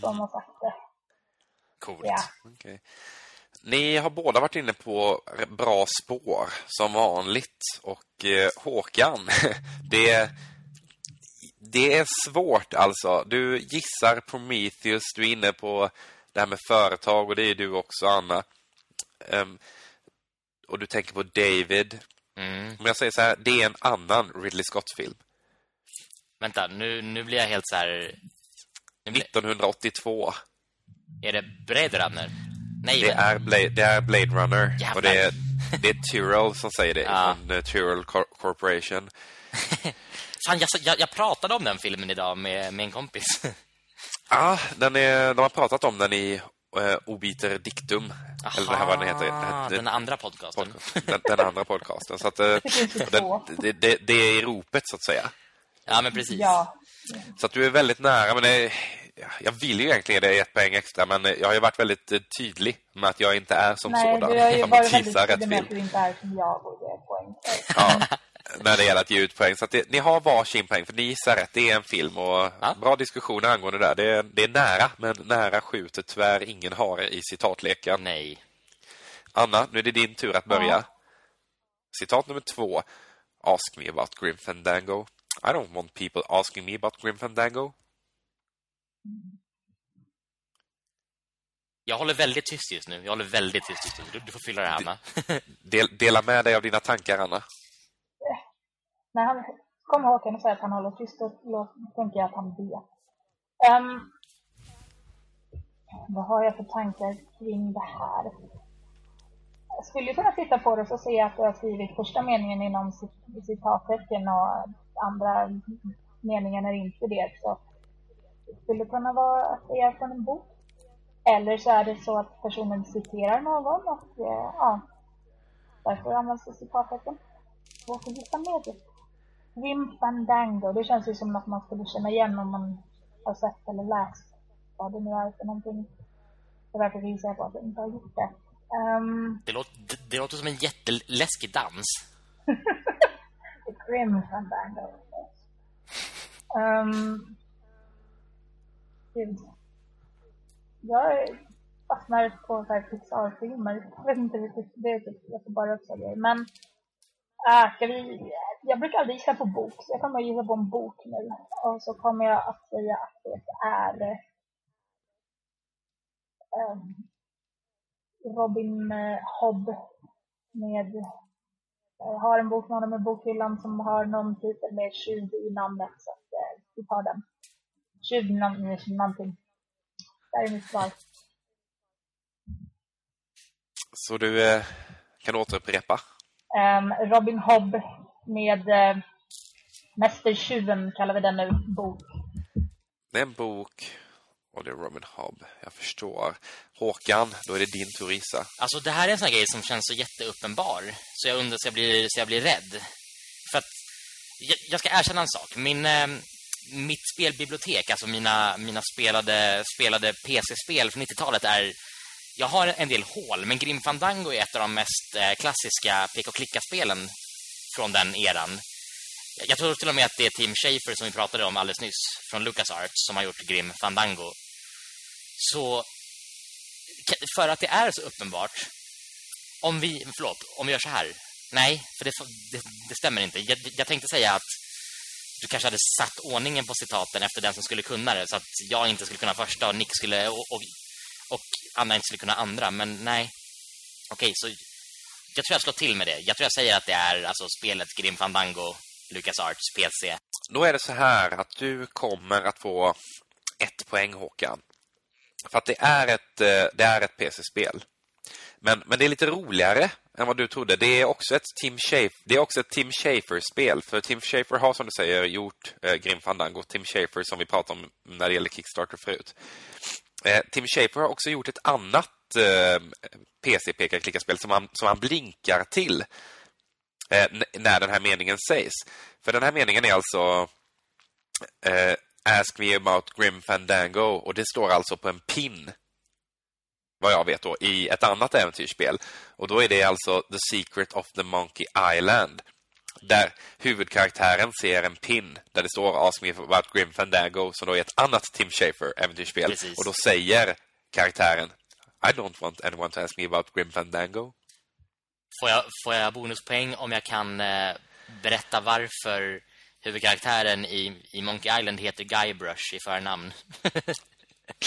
som har sagt det. Coolt. Ja. Okay. Ni har båda varit inne på bra spår som vanligt. Och eh, Håkan, det, det är svårt alltså. Du gissar Prometheus, du är inne på det här med företag och det är du också, Anna. Um, och du tänker på David. Mm. Om jag säger så här, det är en annan Ridley Scott-film. Vänta, nu, nu blir jag helt så här... Blir... 1982. Är det Blade Runner? Nej, det, är Blade, det är Blade Runner. Jävlar. Och det är, det är Tyrrell som säger det. Ja. Från uh, Tyrrell Corporation. Fan, jag, jag, jag, pratade om den filmen idag med, med en kompis. Ja, den är, de har pratat om den i uh, Obiter Dictum. Aha, eller vad den heter. Den andra podcasten. Podcast, den, den, andra podcasten. Så att, uh, den, det, det, det, är i ropet, så att säga. Ja, men precis. Ja. Så att du är väldigt nära. Men det, jag vill ju egentligen ge dig ett poäng extra, men jag har ju varit väldigt eh, tydlig med att jag inte är som Nej, sådan. Nej, du har ju varit väldigt tydlig med att du inte är som jag och ge poäng. Ja när det gäller att ge ut poäng. Så det, ni har varsin poäng, för ni gissar rätt. Det är en film och ja. bra diskussioner angående det där. Det är, det är nära, men nära skjuter tyvärr ingen har i citatleken. Nej. Anna, nu är det din tur att börja. Ja. Citat nummer två. Ask me about Grim Fandango. I don't want people asking me about Grim Fandango. Jag håller väldigt tyst just nu. Jag håller väldigt tyst just nu. Du, du får fylla det här, Anna. Del, dela med dig av dina tankar, Anna när han kommer Håkan och säger att han håller tyst, då tänker jag att han vet. Um, vad har jag för tankar kring det här? Jag skulle kunna titta på det och se att jag har skrivit första meningen inom citattecken och andra meningen är inte det. Så det skulle kunna vara att det är från en bok. Eller så är det så att personen citerar någon och eh, ja, därför används det citattecken. Varför hitta med det? Grim Fandango, det känns ju som något man skulle känna igen om man har sett eller läst vad det nu är för någonting. Därför visar jag på att jag inte har gjort det. Um... Det, låter, det, det låter som en jätteläskig dans. Grim Fandango. Um, gud. Jag fastnar på så här Pixar-filmer. Jag vet inte riktigt, det är typ, jag får bara upp grejer. Men, äh, ska vi, jag brukar aldrig gissa på bok, så jag kommer att gissa på en bok nu. Och så kommer jag att säga att det är um, Robin eh, Hobb med jag har en bok med honom i bokhyllan som har någon titel med tjuv i namnet så att, eh, vi tar den. Tjuv i namnet, någonting. Det är mitt svar. Så du eh, kan återupprepa? Um, Robin Hobb med uh, Mästertjuven kallar vi den nu, bok. Det är en bok och det är Robin Hobb. Jag förstår. Håkan, då är det din tur gissa. Alltså det här är en sån grej som känns så jätteuppenbar. Så jag undrar så jag blir, så jag blir rädd. För att jag, jag ska erkänna en sak. Min, eh, mitt spelbibliotek, alltså mina, mina spelade, spelade PC-spel från 90-talet är... Jag har en del hål, men Grim Fandango är ett av de mest eh, klassiska pick-och-klicka-spelen från den eran. Jag tror till och med att det är Tim Schafer som vi pratade om alldeles nyss från LucasArts som har gjort Grim Fandango. Så för att det är så uppenbart om vi, förlåt, om vi gör så här. Nej, för det, det, det stämmer inte. Jag, jag, tänkte säga att du kanske hade satt ordningen på citaten efter den som skulle kunna det så att jag inte skulle kunna första och Nick skulle och, och, och Anna inte skulle kunna andra, men nej. Okej, så jag tror jag slår till med det. Jag tror jag säger att det är alltså spelet Grim Fandango LucasArts PC. Då är det så här att du kommer att få ett poäng Håkan. För att det är ett, eh, det är ett PC-spel. Men, men det är lite roligare än vad du trodde. Det är också ett Tim Schafer, det är också ett Tim Schafer-spel. För Tim Schafer har, som du säger, gjort eh, Grim Fandango. Tim Schafer som vi pratade om när det gäller Kickstarter förut. Eh, Tim Schafer har också gjort ett annat eh, PC-peka-klicka-spel som han, som han blinkar till eh, när den här meningen sägs. För den här meningen är alltså eh, Ask me about Grim Fandango och det står alltså på en pin vad jag vet då, i ett annat äventyrsspel. Och då är det alltså The Secret of the Monkey Island. Där huvudkaraktären ser en pin där det står Ask me about Grim Fandango som då är ett annat Tim Schafer äventyrsspel. Precis. Och då säger karaktären I don't want anyone to ask me about Grim Fandango. Får jag, får jag bonuspoäng om jag kan eh, berätta varför huvudkaraktären i, i Monkey Island heter Guybrush i förnamn?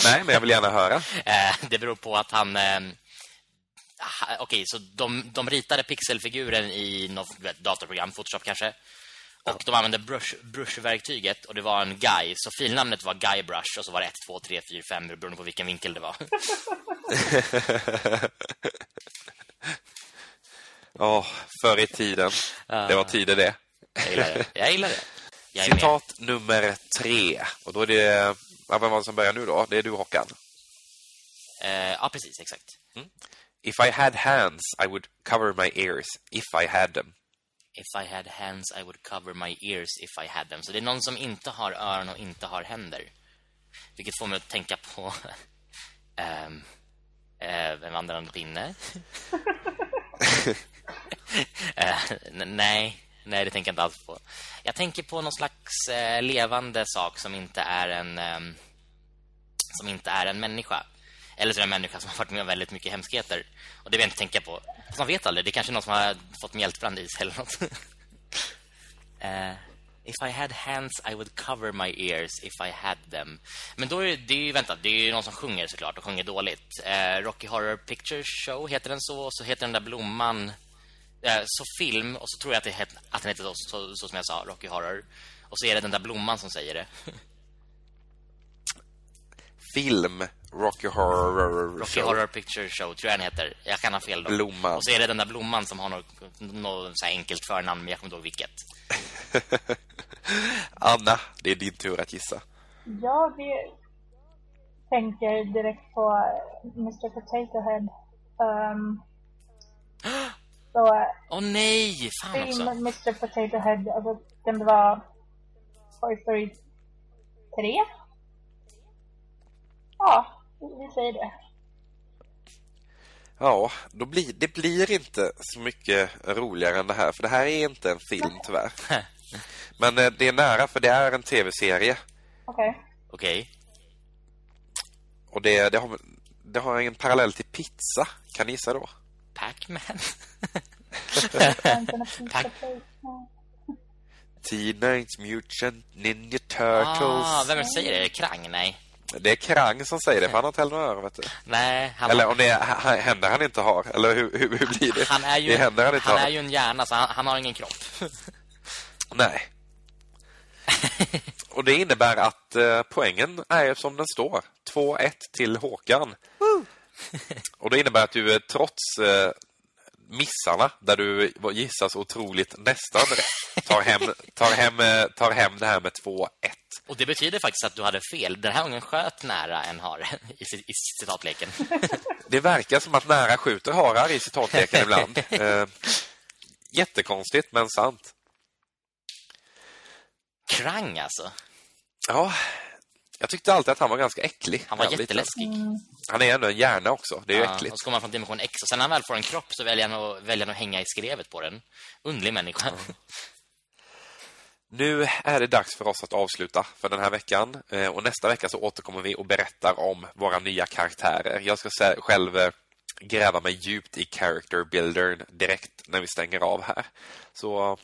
Nej, men jag vill gärna höra. Eh, det beror på att han... Eh, Okej, okay, så de, de ritade pixelfiguren i något datorprogram, Photoshop kanske. Och ja. de använde brush, brushverktyget och det var en guy. Så filnamnet var Guybrush och så var det 1, 2, 3, 4, 5 beroende på vilken vinkel det var. Ja, oh, förr i tiden. Det var tider det. Jag gillar det. Jag gillar det. Jag Citat nummer tre. Och då är det... Vem var det som börjar nu då? Det är du, Håkan. Uh, ja, precis. Exakt. Mm. If I had hands, I would cover my ears if I had them. If I had hands, I would cover my ears if I had them. Så det är någon som inte har öron och inte har händer. Vilket får mig att tänka på... um, uh, en vandrande pinne. uh, nej, nej, det tänker jag inte alls på. Jag tänker på någon slags eh, levande sak som inte är en eh, som inte är en människa. Eller så är det en människa som har varit med om väldigt mycket hemskheter. Och det vill jag inte tänka på. Fast man vet aldrig, det är kanske någon som har fått mjältbrand i sig eller något. uh, if I had hands I would cover my ears if I had them. Men då är det ju, vänta, det är ju någon som sjunger såklart och sjunger dåligt. Uh, Rocky Horror Picture Show heter den så. Och så heter den där blomman så film och så tror jag att, det att den heter så, så, så, som jag sa, Rocky Horror. Och så är det den där blomman som säger det. film Rocky Horror Rocky Show. Horror Picture Show tror jag den heter. Jag kan ha fel då. Blomman. Och så är det den där blomman som har något, något så enkelt förnamn, men jag kommer inte ihåg vilket. Anna, det är din tur att gissa. Jag tänker direkt på Mr. Potato Head. Um, Så... Åh oh, nej! Fan också. Mr Potato Head, alltså den var Toy Story 3? Ja, vi säger det. Ja, då blir, det blir inte så mycket roligare än det här. För det här är inte en film tyvärr. Men eh, det är nära för det är en tv-serie. Okej. Okej. Och det, det, har, det har en parallell till pizza. Kan ni gissa då? Pac-Man. Tack. Teenage Mutant Ninja Turtles. Ah, vem säger det? Krang? Nej. Det är Krang som säger det, för han har inte heller några öron, vet du. Nej, han, Eller om det är händer han inte har. Eller hur, hur, hur blir det? han är ju, det är händer han inte han har. är ju en hjärna, så han, han har ingen kropp. Nej. Och det innebär att eh, poängen är som den står. 2-1 till Håkan. Och det innebär att du eh, trots eh, missarna, där du gissas otroligt nästan rätt, tar hem, tar hem, eh, tar hem det här med 2-1. Och det betyder faktiskt att du hade fel. Den här gången sköt nära en hare i, i citatleken. Det verkar som att nära skjuter harar i citatleken ibland. Eh, jättekonstigt, men sant. Krang alltså. Ja, jag tyckte alltid att han var ganska äcklig. Han var liten. jätteläskig. Han är ändå en hjärna också. Det är ju Ja, äckligt. och så kommer han från dimension X. Och sen när han väl får en kropp så väljer han att, väljer han att hänga i skrevet på den. Underlig människa. Nu är det dags för oss att avsluta för den här veckan. Eh, Och nästa vecka så återkommer vi och berättar om våra nya karaktärer. Jag ska själv eh, gräva mig djupt i character buildern direkt när vi stänger av här. Så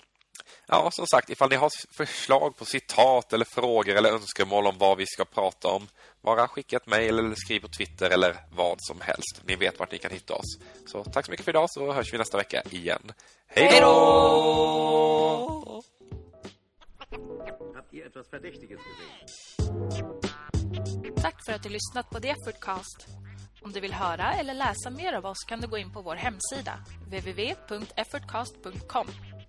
ja, som sagt, ifall ni har förslag på citat eller frågor eller önskemål om vad vi ska prata om, bara skicka ett mejl eller skriv på Twitter eller vad som helst. Ni vet vart ni kan hitta oss. Så tack så mycket för idag så hörs vi nästa vecka igen. Hej då! Tack för att du lyssnat på The Effortcast. Om du vill höra eller läsa mer av oss kan du gå in på vår hemsida www.effortcast.com.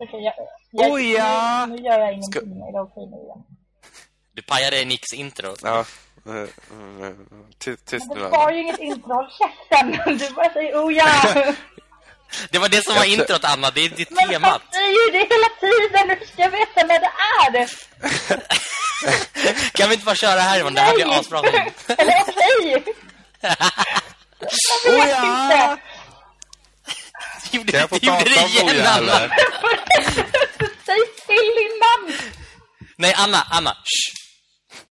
Okej, jag, jag, Oh ja! nu, nu gör jag ingenting. Ska- Är det okej nu igen? Du pajade Nicks intro. Ja. ty- Tyst Men nu, det var ju inget intro, håll käften! Du bara säger oh ja! Det var det som var introt, Anna. Det är det Men temat. han säger ju det hela tiden, hur ska jag veta när det är? Kan vi inte bara köra härifrån? Det här blir asbra. Eller okej! Jag vet Oh ja! inte! Gjorde, Kan jag få du prata det om igen, Oja, Anna. eller? Nej, Anna, Anna. Shh.